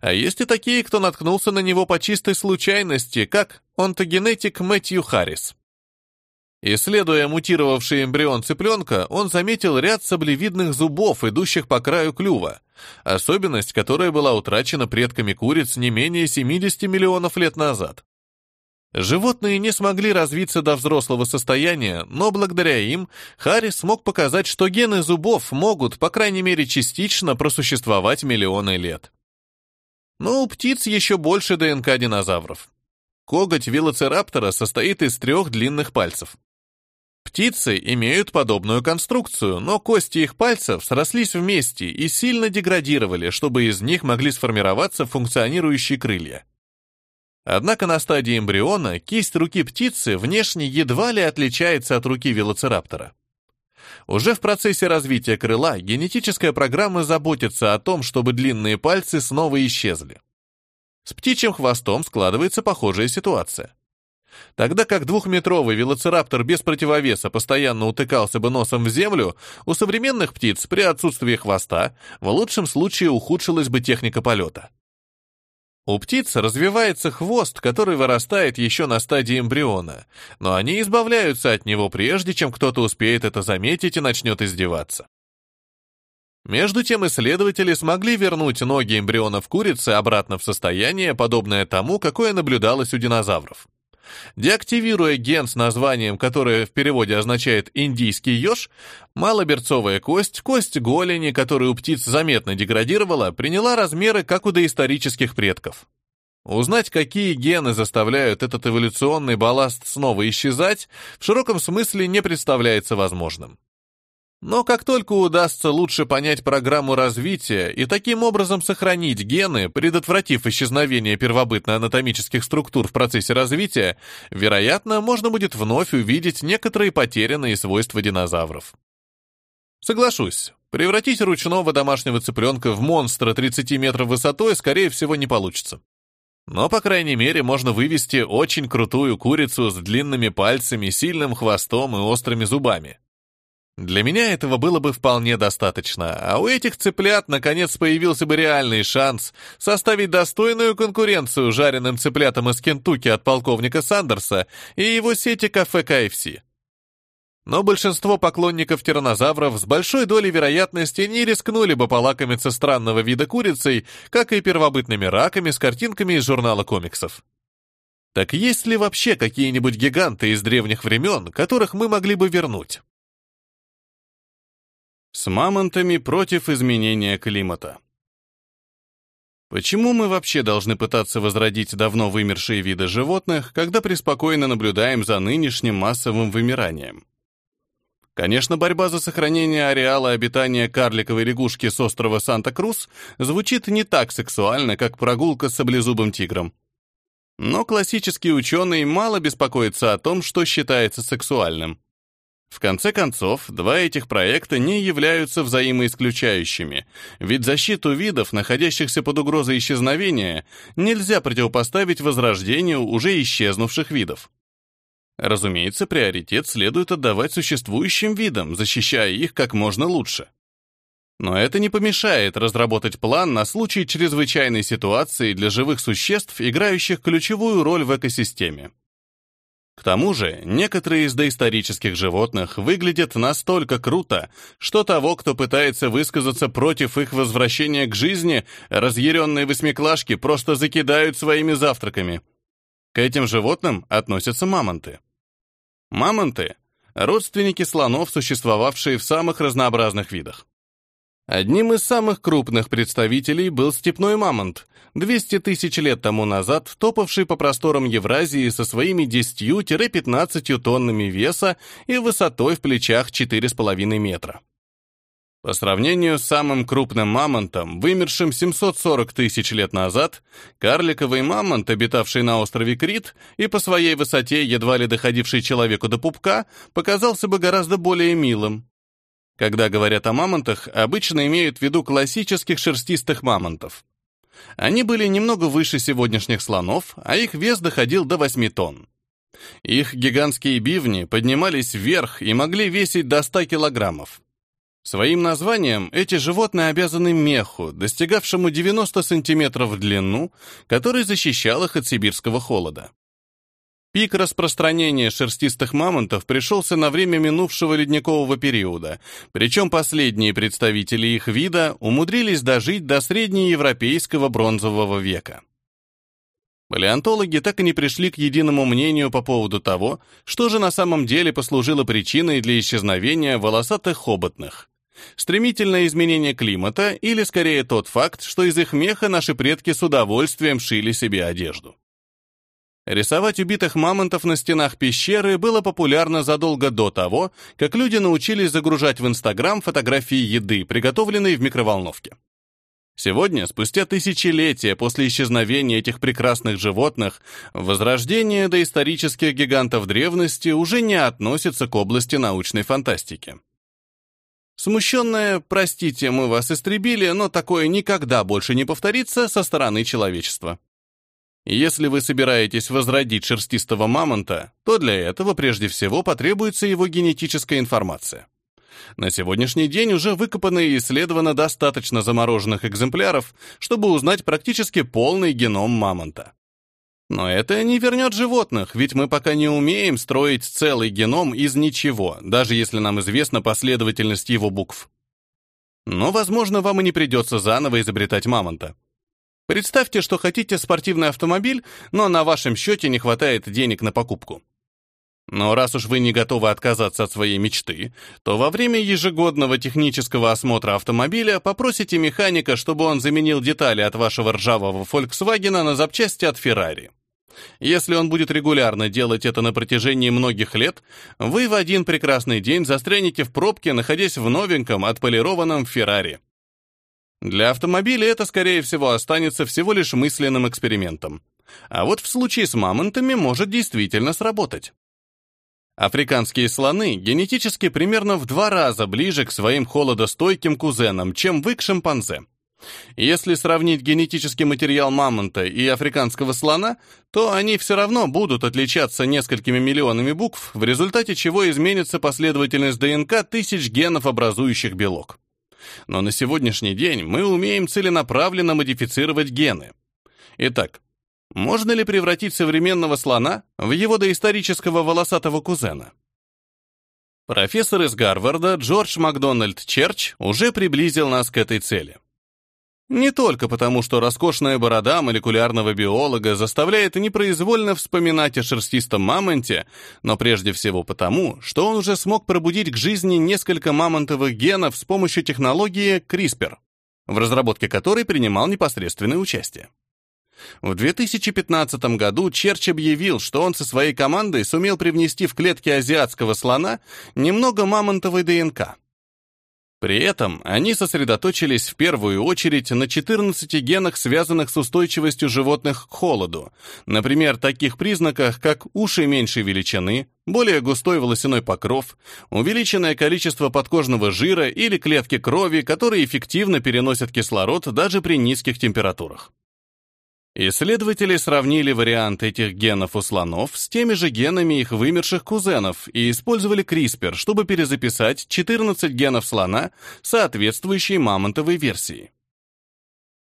А есть и такие, кто наткнулся на него по чистой случайности, как онтогенетик Мэтью Харрис. Исследуя мутировавший эмбрион цыпленка, он заметил ряд саблевидных зубов, идущих по краю клюва, особенность, которая была утрачена предками куриц не менее 70 миллионов лет назад. Животные не смогли развиться до взрослого состояния, но благодаря им Харрис смог показать, что гены зубов могут, по крайней мере частично, просуществовать миллионы лет. Но у птиц еще больше ДНК динозавров. Коготь велоцираптора состоит из трех длинных пальцев. Птицы имеют подобную конструкцию, но кости их пальцев срослись вместе и сильно деградировали, чтобы из них могли сформироваться функционирующие крылья. Однако на стадии эмбриона кисть руки птицы внешне едва ли отличается от руки велоцираптора. Уже в процессе развития крыла генетическая программа заботится о том, чтобы длинные пальцы снова исчезли. С птичьим хвостом складывается похожая ситуация. Тогда как двухметровый велоцираптор без противовеса постоянно утыкался бы носом в землю, у современных птиц при отсутствии хвоста в лучшем случае ухудшилась бы техника полета. У птиц развивается хвост, который вырастает еще на стадии эмбриона, но они избавляются от него прежде, чем кто-то успеет это заметить и начнет издеваться. Между тем исследователи смогли вернуть ноги эмбрионов курицы обратно в состояние, подобное тому, какое наблюдалось у динозавров. Деактивируя ген с названием, которое в переводе означает «индийский еж», малоберцовая кость, кость голени, которая у птиц заметно деградировала, приняла размеры, как у доисторических предков. Узнать, какие гены заставляют этот эволюционный балласт снова исчезать, в широком смысле не представляется возможным. Но как только удастся лучше понять программу развития и таким образом сохранить гены, предотвратив исчезновение первобытно-анатомических структур в процессе развития, вероятно, можно будет вновь увидеть некоторые потерянные свойства динозавров. Соглашусь, превратить ручного домашнего цыпленка в монстра 30 метров высотой, скорее всего, не получится. Но, по крайней мере, можно вывести очень крутую курицу с длинными пальцами, сильным хвостом и острыми зубами. Для меня этого было бы вполне достаточно, а у этих цыплят наконец появился бы реальный шанс составить достойную конкуренцию жареным цыплятам из Кентукки от полковника Сандерса и его сети кафе КФС. Но большинство поклонников тираннозавров с большой долей вероятности не рискнули бы полакомиться странного вида курицей, как и первобытными раками с картинками из журнала комиксов. Так есть ли вообще какие-нибудь гиганты из древних времен, которых мы могли бы вернуть? С мамонтами против изменения климата. Почему мы вообще должны пытаться возродить давно вымершие виды животных, когда преспокойно наблюдаем за нынешним массовым вымиранием? Конечно, борьба за сохранение ареала обитания карликовой лягушки с острова Санта-Крус звучит не так сексуально, как прогулка с саблезубым тигром. Но классический ученый мало беспокоится о том, что считается сексуальным. В конце концов, два этих проекта не являются взаимоисключающими, ведь защиту видов, находящихся под угрозой исчезновения, нельзя противопоставить возрождению уже исчезнувших видов. Разумеется, приоритет следует отдавать существующим видам, защищая их как можно лучше. Но это не помешает разработать план на случай чрезвычайной ситуации для живых существ, играющих ключевую роль в экосистеме. К тому же, некоторые из доисторических животных выглядят настолько круто, что того, кто пытается высказаться против их возвращения к жизни, разъяренные восьмиклашки просто закидают своими завтраками. К этим животным относятся мамонты. Мамонты — родственники слонов, существовавшие в самых разнообразных видах. Одним из самых крупных представителей был степной мамонт, 200 тысяч лет тому назад топавший по просторам Евразии со своими 10-15 тоннами веса и высотой в плечах 4,5 метра. По сравнению с самым крупным мамонтом, вымершим 740 тысяч лет назад, карликовый мамонт, обитавший на острове Крит и по своей высоте едва ли доходивший человеку до пупка, показался бы гораздо более милым. Когда говорят о мамонтах, обычно имеют в виду классических шерстистых мамонтов. Они были немного выше сегодняшних слонов, а их вес доходил до 8 тонн. Их гигантские бивни поднимались вверх и могли весить до 100 килограммов. Своим названием эти животные обязаны меху, достигавшему 90 сантиметров в длину, который защищал их от сибирского холода. Пик распространения шерстистых мамонтов пришелся на время минувшего ледникового периода, причем последние представители их вида умудрились дожить до среднеевропейского бронзового века. Палеонтологи так и не пришли к единому мнению по поводу того, что же на самом деле послужило причиной для исчезновения волосатых хоботных. Стремительное изменение климата или, скорее, тот факт, что из их меха наши предки с удовольствием шили себе одежду. Рисовать убитых мамонтов на стенах пещеры было популярно задолго до того, как люди научились загружать в Инстаграм фотографии еды, приготовленной в микроволновке. Сегодня, спустя тысячелетия после исчезновения этих прекрасных животных, возрождение доисторических гигантов древности уже не относится к области научной фантастики. Смущенное «простите, мы вас истребили, но такое никогда больше не повторится» со стороны человечества. Если вы собираетесь возродить шерстистого мамонта, то для этого прежде всего потребуется его генетическая информация. На сегодняшний день уже выкопано и исследовано достаточно замороженных экземпляров, чтобы узнать практически полный геном мамонта. Но это не вернет животных, ведь мы пока не умеем строить целый геном из ничего, даже если нам известна последовательность его букв. Но, возможно, вам и не придется заново изобретать мамонта. Представьте, что хотите спортивный автомобиль, но на вашем счете не хватает денег на покупку. Но раз уж вы не готовы отказаться от своей мечты, то во время ежегодного технического осмотра автомобиля попросите механика, чтобы он заменил детали от вашего ржавого Volkswagen на запчасти от Ferrari. Если он будет регулярно делать это на протяжении многих лет, вы в один прекрасный день застрянете в пробке, находясь в новеньком, отполированном Ferrari. Для автомобиля это, скорее всего, останется всего лишь мысленным экспериментом. А вот в случае с мамонтами может действительно сработать. Африканские слоны генетически примерно в два раза ближе к своим холодостойким кузенам, чем вы к шимпанзе. Если сравнить генетический материал мамонта и африканского слона, то они все равно будут отличаться несколькими миллионами букв, в результате чего изменится последовательность ДНК тысяч генов, образующих белок. Но на сегодняшний день мы умеем целенаправленно модифицировать гены. Итак, можно ли превратить современного слона в его доисторического волосатого кузена? Профессор из Гарварда Джордж Макдональд Черч уже приблизил нас к этой цели. Не только потому, что роскошная борода молекулярного биолога заставляет непроизвольно вспоминать о шерстистом мамонте, но прежде всего потому, что он уже смог пробудить к жизни несколько мамонтовых генов с помощью технологии CRISPR, в разработке которой принимал непосредственное участие. В 2015 году Черч объявил, что он со своей командой сумел привнести в клетки азиатского слона немного мамонтовой ДНК. При этом они сосредоточились в первую очередь на 14 генах, связанных с устойчивостью животных к холоду, например, таких признаках, как уши меньшей величины, более густой волосяной покров, увеличенное количество подкожного жира или клетки крови, которые эффективно переносят кислород даже при низких температурах. Исследователи сравнили варианты этих генов у слонов с теми же генами их вымерших кузенов и использовали CRISPR, чтобы перезаписать 14 генов слона, соответствующие мамонтовой версии.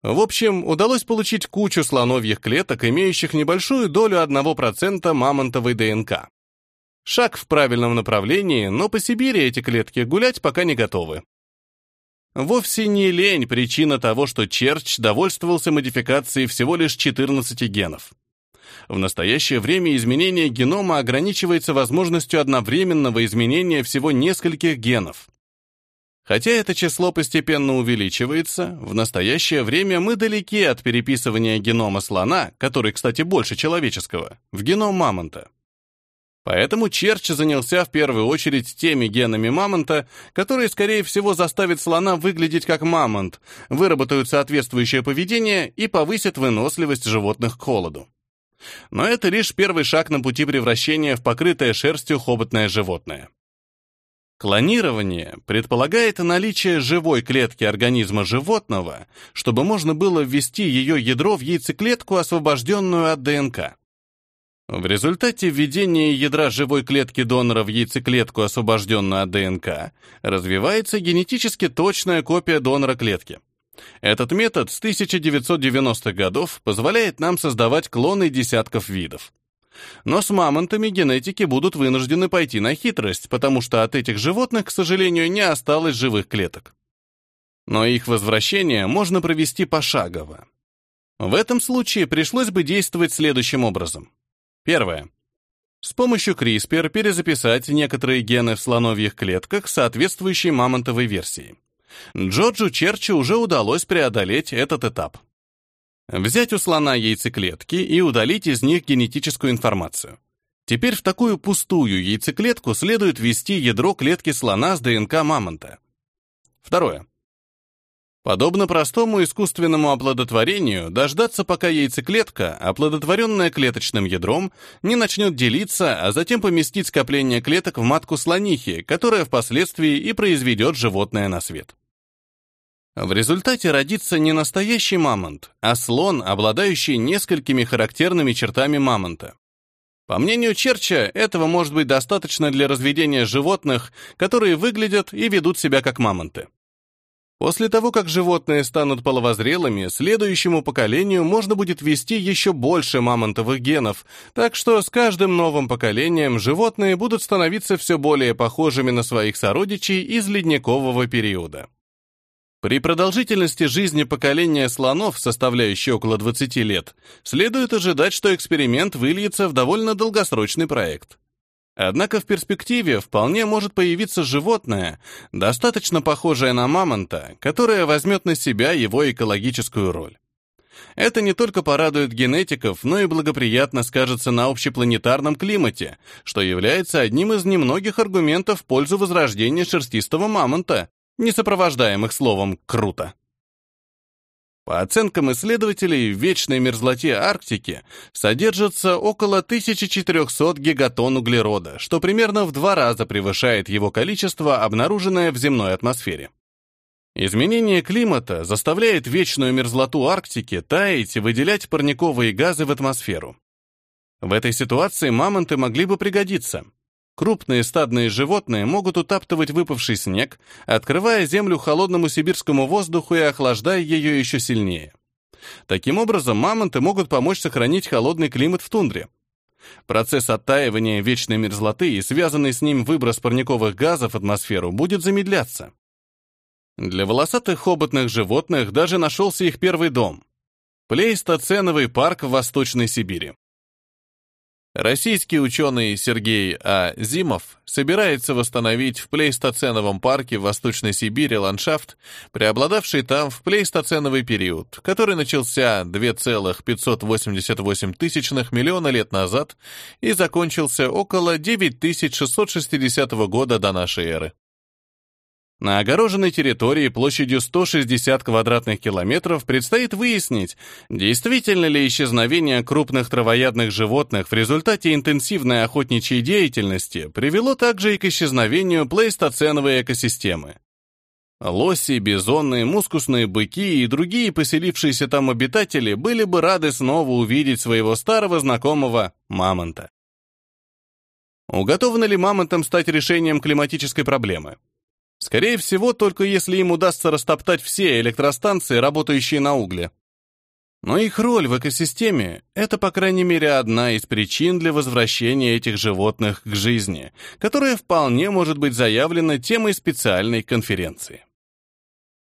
В общем, удалось получить кучу слоновьих клеток, имеющих небольшую долю 1% мамонтовой ДНК. Шаг в правильном направлении, но по Сибири эти клетки гулять пока не готовы. Вовсе не лень причина того, что Черч довольствовался модификацией всего лишь 14 генов. В настоящее время изменение генома ограничивается возможностью одновременного изменения всего нескольких генов. Хотя это число постепенно увеличивается, в настоящее время мы далеки от переписывания генома слона, который, кстати, больше человеческого, в геном мамонта. Поэтому Черч занялся в первую очередь теми генами мамонта, которые, скорее всего, заставят слона выглядеть как мамонт, выработают соответствующее поведение и повысят выносливость животных к холоду. Но это лишь первый шаг на пути превращения в покрытое шерстью хоботное животное. Клонирование предполагает наличие живой клетки организма животного, чтобы можно было ввести ее ядро в яйцеклетку, освобожденную от ДНК. В результате введения ядра живой клетки донора в яйцеклетку, освобожденную от ДНК, развивается генетически точная копия донора клетки. Этот метод с 1990-х годов позволяет нам создавать клоны десятков видов. Но с мамонтами генетики будут вынуждены пойти на хитрость, потому что от этих животных, к сожалению, не осталось живых клеток. Но их возвращение можно провести пошагово. В этом случае пришлось бы действовать следующим образом. Первое. С помощью CRISPR перезаписать некоторые гены в слоновьих клетках соответствующей мамонтовой версии. Джорджу Черчу уже удалось преодолеть этот этап. Взять у слона яйцеклетки и удалить из них генетическую информацию. Теперь в такую пустую яйцеклетку следует ввести ядро клетки слона с ДНК мамонта. Второе. Подобно простому искусственному оплодотворению, дождаться, пока яйцеклетка, оплодотворенная клеточным ядром, не начнет делиться, а затем поместить скопление клеток в матку слонихи, которая впоследствии и произведет животное на свет. В результате родится не настоящий мамонт, а слон, обладающий несколькими характерными чертами мамонта. По мнению Черча, этого может быть достаточно для разведения животных, которые выглядят и ведут себя как мамонты. После того, как животные станут половозрелыми, следующему поколению можно будет ввести еще больше мамонтовых генов, так что с каждым новым поколением животные будут становиться все более похожими на своих сородичей из ледникового периода. При продолжительности жизни поколения слонов, составляющей около 20 лет, следует ожидать, что эксперимент выльется в довольно долгосрочный проект. Однако в перспективе вполне может появиться животное, достаточно похожее на мамонта, которое возьмет на себя его экологическую роль. Это не только порадует генетиков, но и благоприятно скажется на общепланетарном климате, что является одним из немногих аргументов в пользу возрождения шерстистого мамонта, не сопровождаемых словом «круто». По оценкам исследователей, в вечной мерзлоте Арктики содержится около 1400 гигатонн углерода, что примерно в два раза превышает его количество, обнаруженное в земной атмосфере. Изменение климата заставляет вечную мерзлоту Арктики таять и выделять парниковые газы в атмосферу. В этой ситуации мамонты могли бы пригодиться. Крупные стадные животные могут утаптывать выпавший снег, открывая землю холодному сибирскому воздуху и охлаждая ее еще сильнее. Таким образом, мамонты могут помочь сохранить холодный климат в тундре. Процесс оттаивания вечной мерзлоты и связанный с ним выброс парниковых газов в атмосферу будет замедляться. Для волосатых хоботных животных даже нашелся их первый дом – плейстоценовый парк в Восточной Сибири. Российский ученый Сергей А. Зимов собирается восстановить в плейстоценовом парке в Восточной Сибири ландшафт, преобладавший там в плейстоценовый период, который начался 2,588 миллиона лет назад и закончился около 9660 года до нашей эры. На огороженной территории площадью 160 квадратных километров предстоит выяснить, действительно ли исчезновение крупных травоядных животных в результате интенсивной охотничьей деятельности привело также и к исчезновению плейстоценовой экосистемы. Лоси, бизоны, мускусные быки и другие поселившиеся там обитатели были бы рады снова увидеть своего старого знакомого мамонта. Уготовано ли мамонтам стать решением климатической проблемы? Скорее всего, только если им удастся растоптать все электростанции, работающие на угле. Но их роль в экосистеме — это, по крайней мере, одна из причин для возвращения этих животных к жизни, которая вполне может быть заявлена темой специальной конференции.